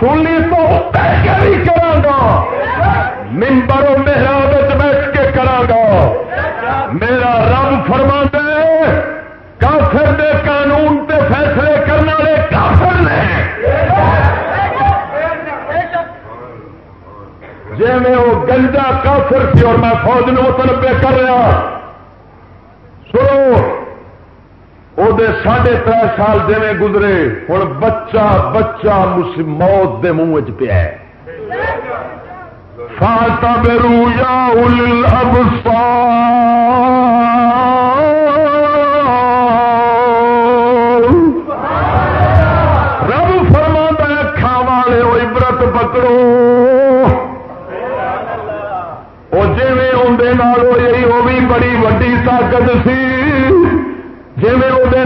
سولی تو تر کے بھی کرا ممبر و محراب بیٹھ کے کرا میرا رب فرما کافر دے قانون تے فیصلے کرنے والے کافر نے جی میں وہ گنجا کافر سی اور میں فوج نے مطلب کر رہا سنو وہ ساڑھے تر سال جی گزرے ہوں بچہ بچہ موت دے منہ چ پیا فاتا برو یا ابسا ہوئی وہ بھی بڑی وڈی طاقت سی جی وہ تے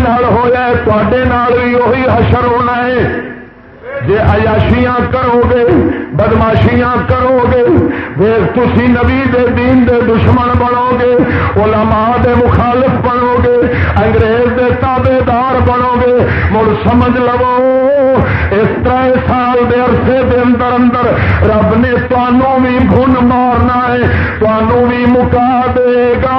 بھی وہی حشر ہونا ہے جی عیاشیاں کرو گے بدماشیاں کرو گے پھر تھی نبی دے دین دے دشمن بنو گے علماء دے مخالف بنو گے انگریز دے تابے دار بنو گے مڑ سمجھ لو اس طرح سال دے عرصے دے اندر اندر رب نے تنوع بھی بن مارنا ہے تنوع بھی مکا دے گا۔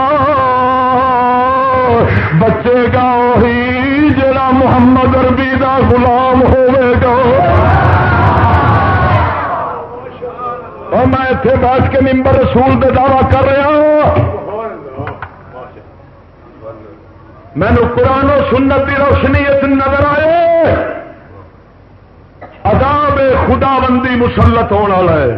بچے گا وہی جڑا محمد اربی کا گلام ہوئے گا۔ اور میں اتنے بیٹھ کے ممبر رسول دے دعوی کر رہا ہوں۔ مینو قرآن و سنت کی روشنی اس نظر آئے۔ عذاب خدا بندی مسلط ہونے والا ہے۔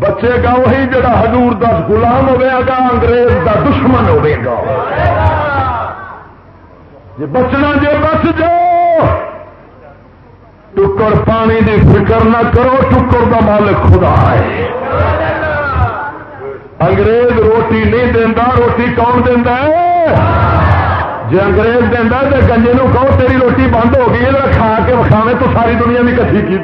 بچے گا وہی جڑا حضور دس گلام ہوا گا، انگریز دا دشمن گا۔ جی بچنا جی بچ جاؤ ٹکر پانی دی فکر نہ کرو ٹکر دا مالک خدا ہے۔ انگریز روٹی نہیں دینا روٹی کون دینا جی انگریز دینا تو گنجے کہو تیری روٹی بند ہو گئی کھا کے وکھاوے تو ساری دنیا بھی کٹھی کی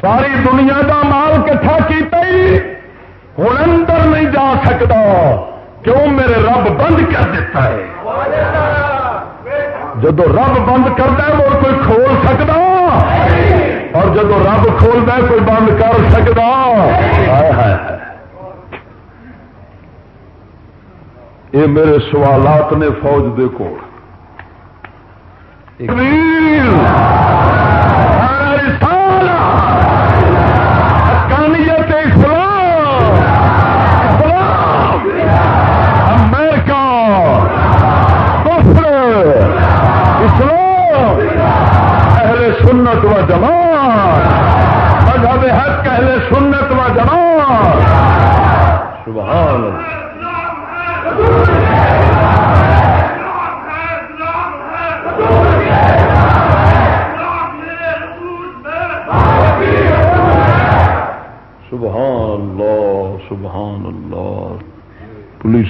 ساری دنیا دا مال کٹھا کیتا ہی ہوں اندر نہیں جا سکتا کیوں میرے رب بند کر دیتا ہے؟ جب رب بند کرتا ہے وہ کوئی کھول سکتا اور جب رب کھولتا ہے، کوئی بند کر سکتا ہے یہ میرے سوالات نے فوج دے کو سنت و جماعت۔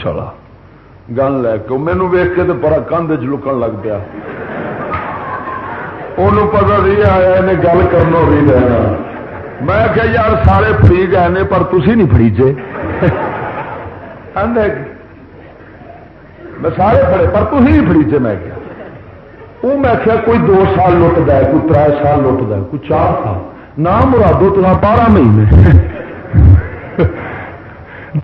پولیس والا گل لے کے مینو ویک کے تو پورا کندھ چ لکن لگ پیا۔ پتا نہیں آیا انہیں گل کرنا بھی لینا میں کہ یار سارے فری گئے پر تھی نہیں فریجے۔ میں سارے فڑے پر تھی نہیں فریجے میں کیا وہ میں کیا کوئی دو سال لٹ دے کوئی تر سال لٹ دے کوئی چار سال۔ نہ مرادو تو بارہ مہینے۔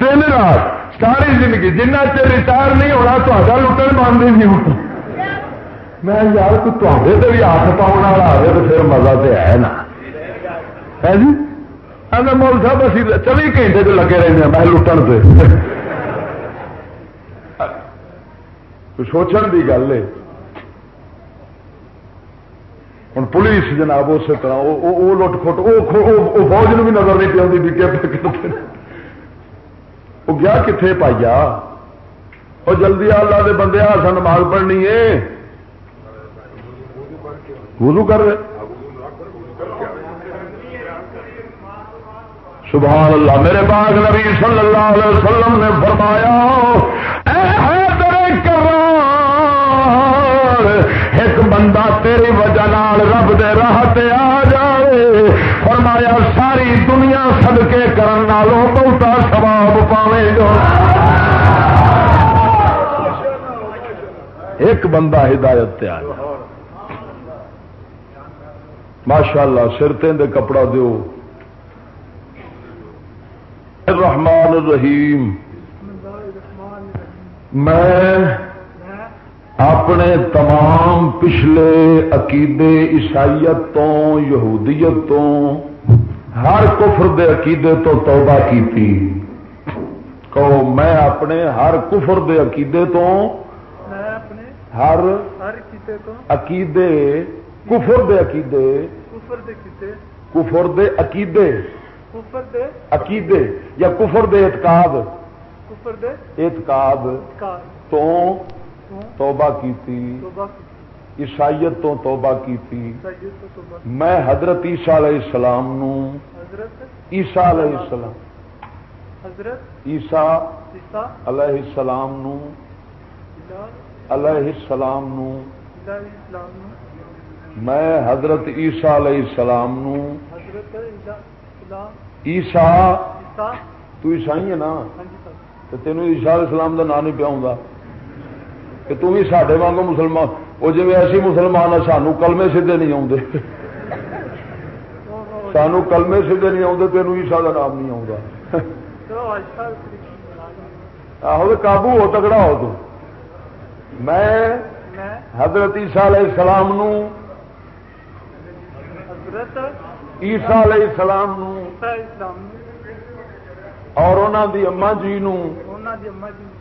دن رات ساری زندگی جنہ چر ریٹائر نہیں ہونا تا لٹن بند نہیں ہوتا میں یار کوئی تے بھی ہاتھ پاؤن والا آئے تو پھر مزہ تو ہے نا۔ ہے جی؟ مول صاحب اسی چوبی گھنٹے تو لگے رہتے میں لٹن سے سوچن کی گل ہے۔ ہوں پولیس جناب اسی طرح وہ لٹ کھٹ وہ فوج بھی نظر نہیں پی بھی کہ وہ گیا کتنے پائیا وہ جلدی اللہ دے بندے آ سن نماز پڑھنی ہے وضو کر رہے سبحان اللہ میرے باغ نبی صلی اللہ علیہ وسلم نے فرمایا ایک بندہ تیری وجہ رب دے راہ آ جائے فرمایا ساری دنیا سدکے کرنے بہتا پاوے گا ایک بندہ ہدایت تیار ماشاء اللہ سرتے دے کپڑا دو الرحمن الرحیم۔ میں اپنے تمام پچھلے عقیدے عیسائیت تو یہودیت تو ہر کفر دے عقیدے تو توبہ کی تھی کہو میں اپنے ہر کفر دے عقیدے تو ہر عقیدے کفر دے عقیدے کفر دے عقیدے کفر دے عقیدے یا کفر دے اعتقاد کفر دے اعتقاد تو تو توبہ کی عیسائیت تو توبہ توبہ میں حضرت عیسیٰ علیہ السلام نو حضرت عیسیٰ علیہ السلام حضرت عیسیٰ علیہ السلام نو علیہ السلام نو۔ میں حضرت عیسیٰ علیہ السلام نو۔ عیسیٰ تو عیسائی ہے نا؟ ہاں جی تو تینوں عیسیٰ علیہ السلام کا نام نہیں پیا ہوں کہ تم بھی سڈے واگ مسلمان وہ جی ایسی مسلمان ہے سانو کلمے سیدے نہیں آتے سانو کلمے سیدے نہیں آتے تینوں عیسیٰ کا نام نہیں آتا آہو قابو ہو تگڑا ہو تو۔ میں حضرت عیسیٰ علیہ السلام نو حضرت عیسیٰ علیہ السلام نو اور انہاں دی اما جی, جی نو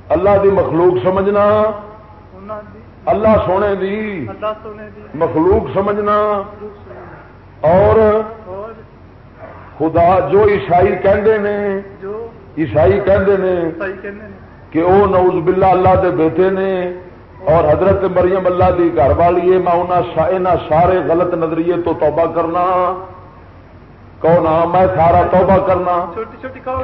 اللہ دی مخلوق سمجھنا اللہ سونے دی مخلوق سمجھنا اور خدا جو عیسائی کہندے نے جو عیسائی کہندے نے کہ او نوز باللہ اللہ دے بیٹے نے اور حضرت مریم اللہ دی گھر والی ہے میں انہاں سارے غلط نظریے تو توبہ کرنا۔ کون نا میں سارا توبہ کرنا۔ چھوٹی چھوٹی کہو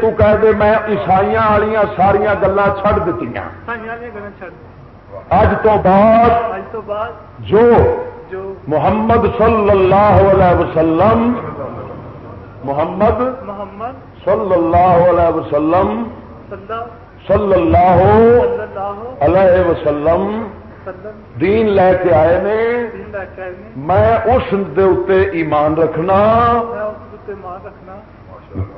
تو کہہ دے میں عیسائیاں والی ساریا گلا چھڈ اج تو بعد جو محمد صلی اللہ علیہ وسلم محمد محمد صلی اللہ علیہ وسلم صلی اللہ علیہ وسلم دین لے کے آئے نے میں اس دے ایمان رکھنا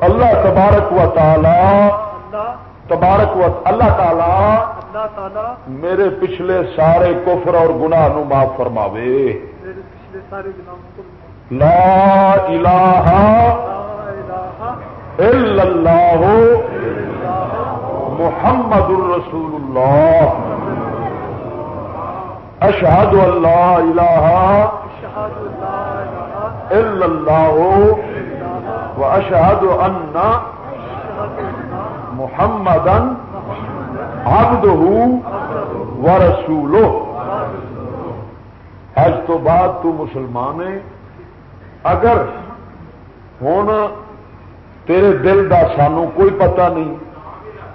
اللہ تبارک و تعالی تبارک و اللہ تعالی میرے پچھلے سارے کفر اور گناہ نو معاف فرماوے میرے پچھلے سارے گناہ لا الہ الا اللہ محمد الرسول اللہ اشہد اللہ الہ الا اللہ و اشہد ان اشهد ان عبدہ و رسولہ ورسوله تو بعد تو مسلمان ہے اگر ہوں تیرے دل دا سانو کوئی پتہ نہیں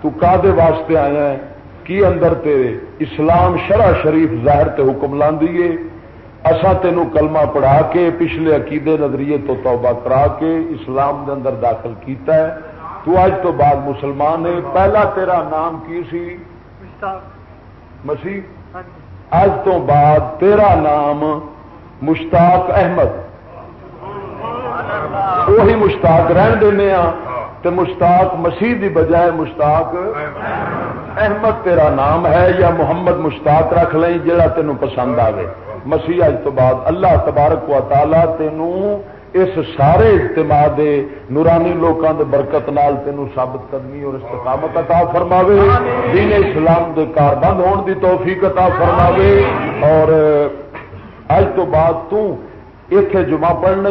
تو کادے واسطے آیا ہے؟ کی اندر تیرے اسلام شرع شریف ظاہر تے حکم لاندیے اسا تینو کلمہ پڑھا کے پچھلے عقیدے نظریے تو توبہ کرا کے اسلام دے اندر داخل کیتا ہے۔ تو اج تو بعد مسلمان ہے۔ پہلا تیرا نام کی سی؟ مسیح۔ ہاں جی۔ اج تو بعد تیرا نام مشتاق احمد۔ وہی مشتاق رہن دینے ہاں۔ تے مشتاق مسیح دی بجائے مشتاق احمد تیرا نام ہے یا محمد مشتاق رکھ لیں جڑا تینوں پسند آئے مسیح اج تو بعد اللہ تبارک و تعالی تینوں اس سارے اجتماع دے نورانی لوکاں دے برکت نال تینوں ثابت قدمی اور استقامت عطا فرماوے۔ دین اسلام دے کار بند ہون دی توفیق عطا فرماوے۔ اور اج تو بعد تو ایتھے جمعہ پڑھنا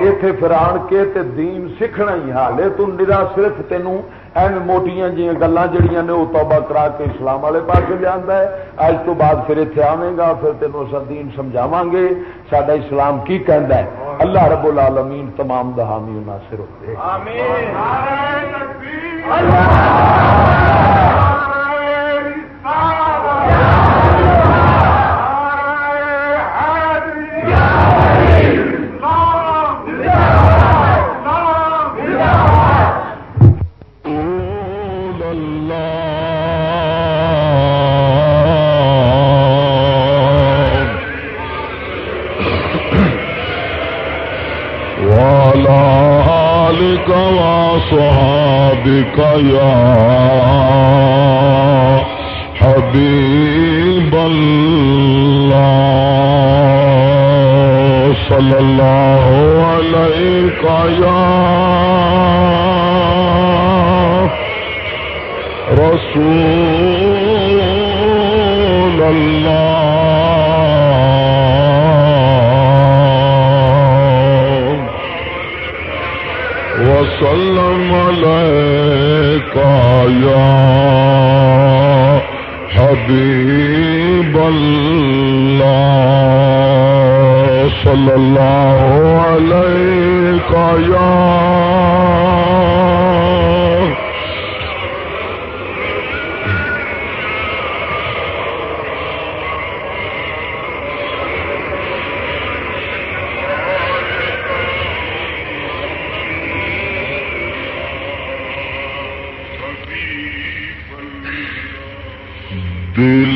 ایتھے پھر آن کے تے دین سیکھنا ہی حالے تو نرا صرف تینوں این موٹیاں جی گلاں جڑیاں نے وہ توبہ کرا کے اسلام والے پاس لیا ہے اج تو بعد پھر اتنے آویں گا پھر تینوں اصا دین سمجھاواں گے سڈا اسلام کی کہندا ہے اللہ رب العالمین تمام و ناصر ہوتے وعلى وأصحابك يا حبيب الله صلى الله عليك يا رسول الله وسلم عليك يا حبيب الله. صلى الله عليك يا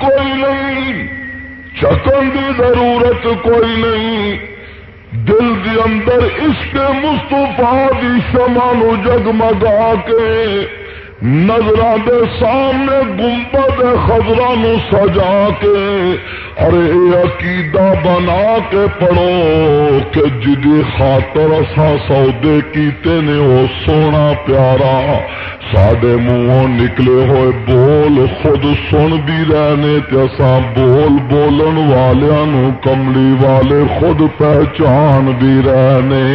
کوئی نہیں چکن دی ضرورت کوئی نہیں۔ دل دی اندر عشق مستفا شما نو جگمگا کے نظر دے سامنے گنبد خزرا نو سجا کے اور یہ عقیدہ بنا کے پڑھو کہ جدی خاطر اسا سودے کیتے نے وہ سونا پیارا سڈے منہوں نکلے ہوئے بول خود سن بھی رہنے تے اسا بول بولن والیاں نو کملی والے خود پہچان بھی رہنے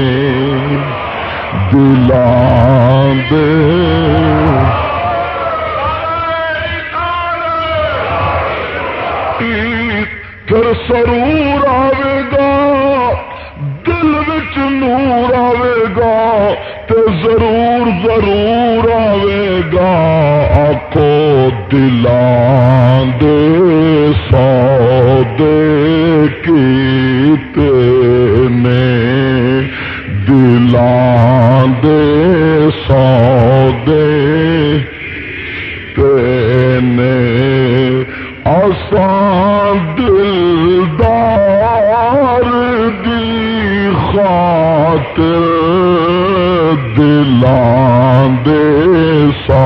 دلان دے پھر سرور آئے گا دل وچ نور آئے گا تے ضرور ضرور آئے گا آکو دلان دے سو دے کیتے نے دلان دے سو دے نے آسان دلدار دی خاطر دلان دے سو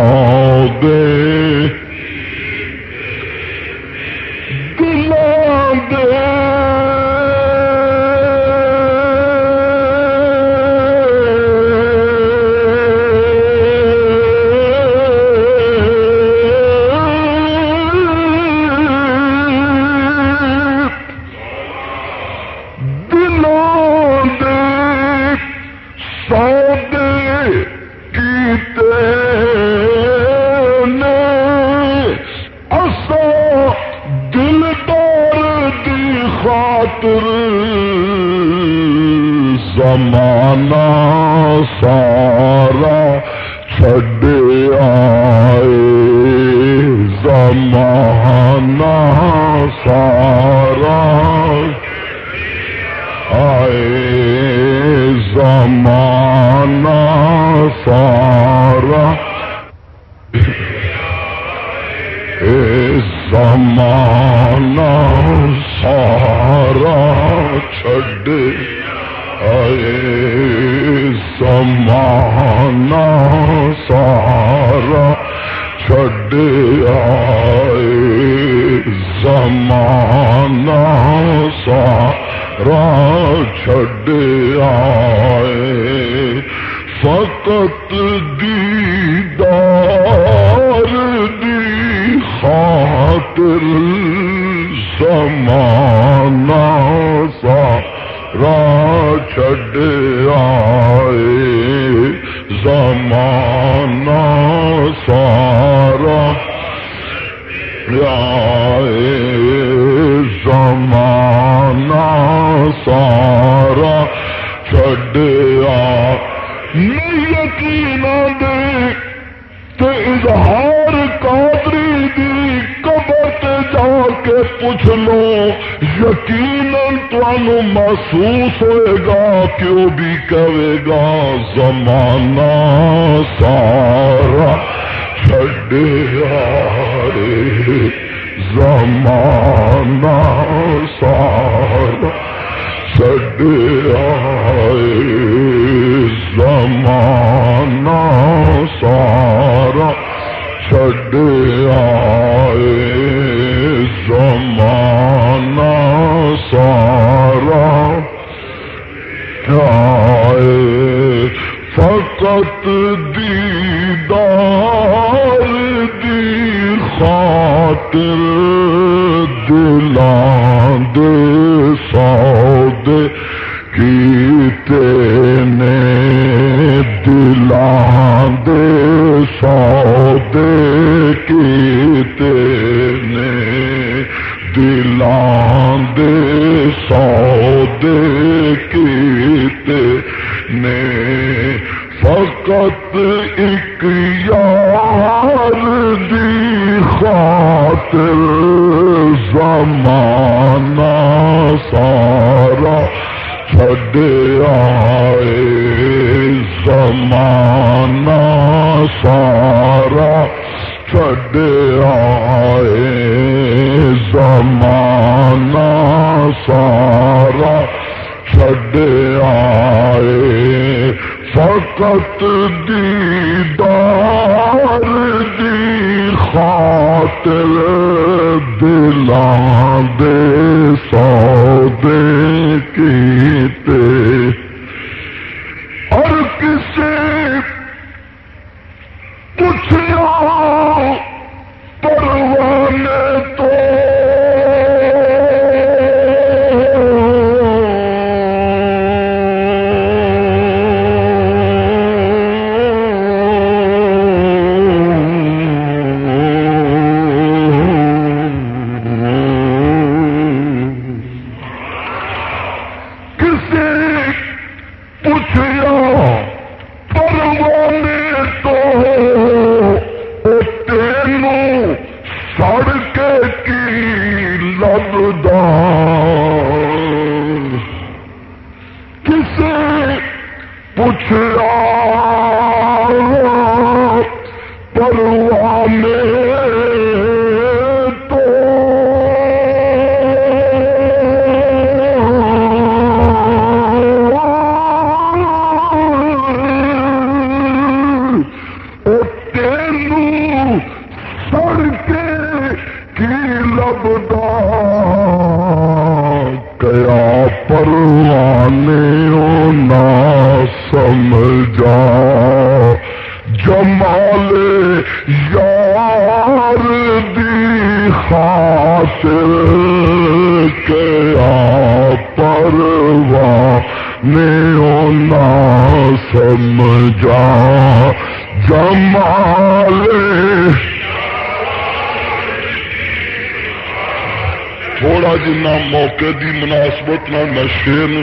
زمانہ سارا چھڈ آئے۔ زمانہ سارا آئے۔ زمانہ سارا اے زمانہ سارا چھڈ آئے سارا چھڈ آئے۔ زمانہ سارا چھڈ آئے۔ فقط دیدار دی خاطر زمانہ سارا چھڈ آئے، زمانہ سارا آئے، زمانہ سارا چڈیا نہیں یقین دے تے اظہار قادری دی قبر تے جا کے پوچھ لو یقیناً تمہوں محسوس ہوئے گا کیوں بھی کہے گا زمانہ سارا چڈیا رے زمانہ سارا چڈیا زمانہ سارا چڈیا زمانہ سارا فقط دیدار دی خاطر دلان دے سودے کیتے نے دلان دے سودے کیتے نے دلان دے سودے کیتے نے۔ فقط ایک یار دی خاطر زمانہ سارا چھڈ آئے۔ زمانہ سارا آئے، زمانہ سارا آئے۔ فقط دیدار دی خاطر دلان دے، سودے کیتے۔ اور کسی پوچھا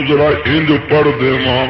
ذرا انج پڑھ دے ماں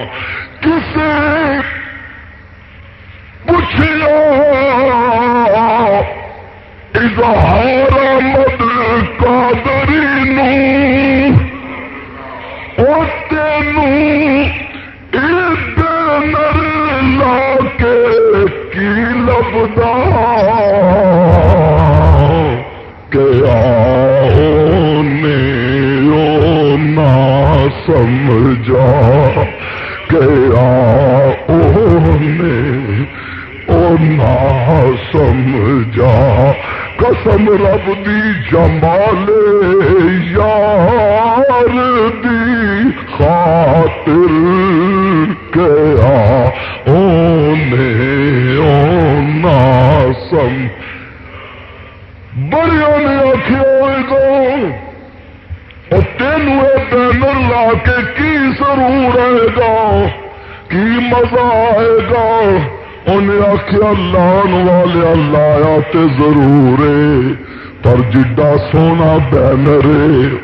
انہیں آخیا ضرور پر جڈا سونا بینر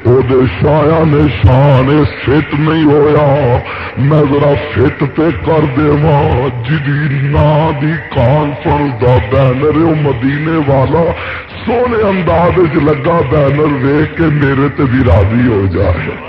وہ شایا نے شان فٹ نہیں ہویا۔ میں ذرا فٹ پہ کر دے جی نا دی کانفرنس دا بینر وہ مدینے والا سونے انداز لگا بینر ویخ کے میرے تے بھی راضی ہو جائے۔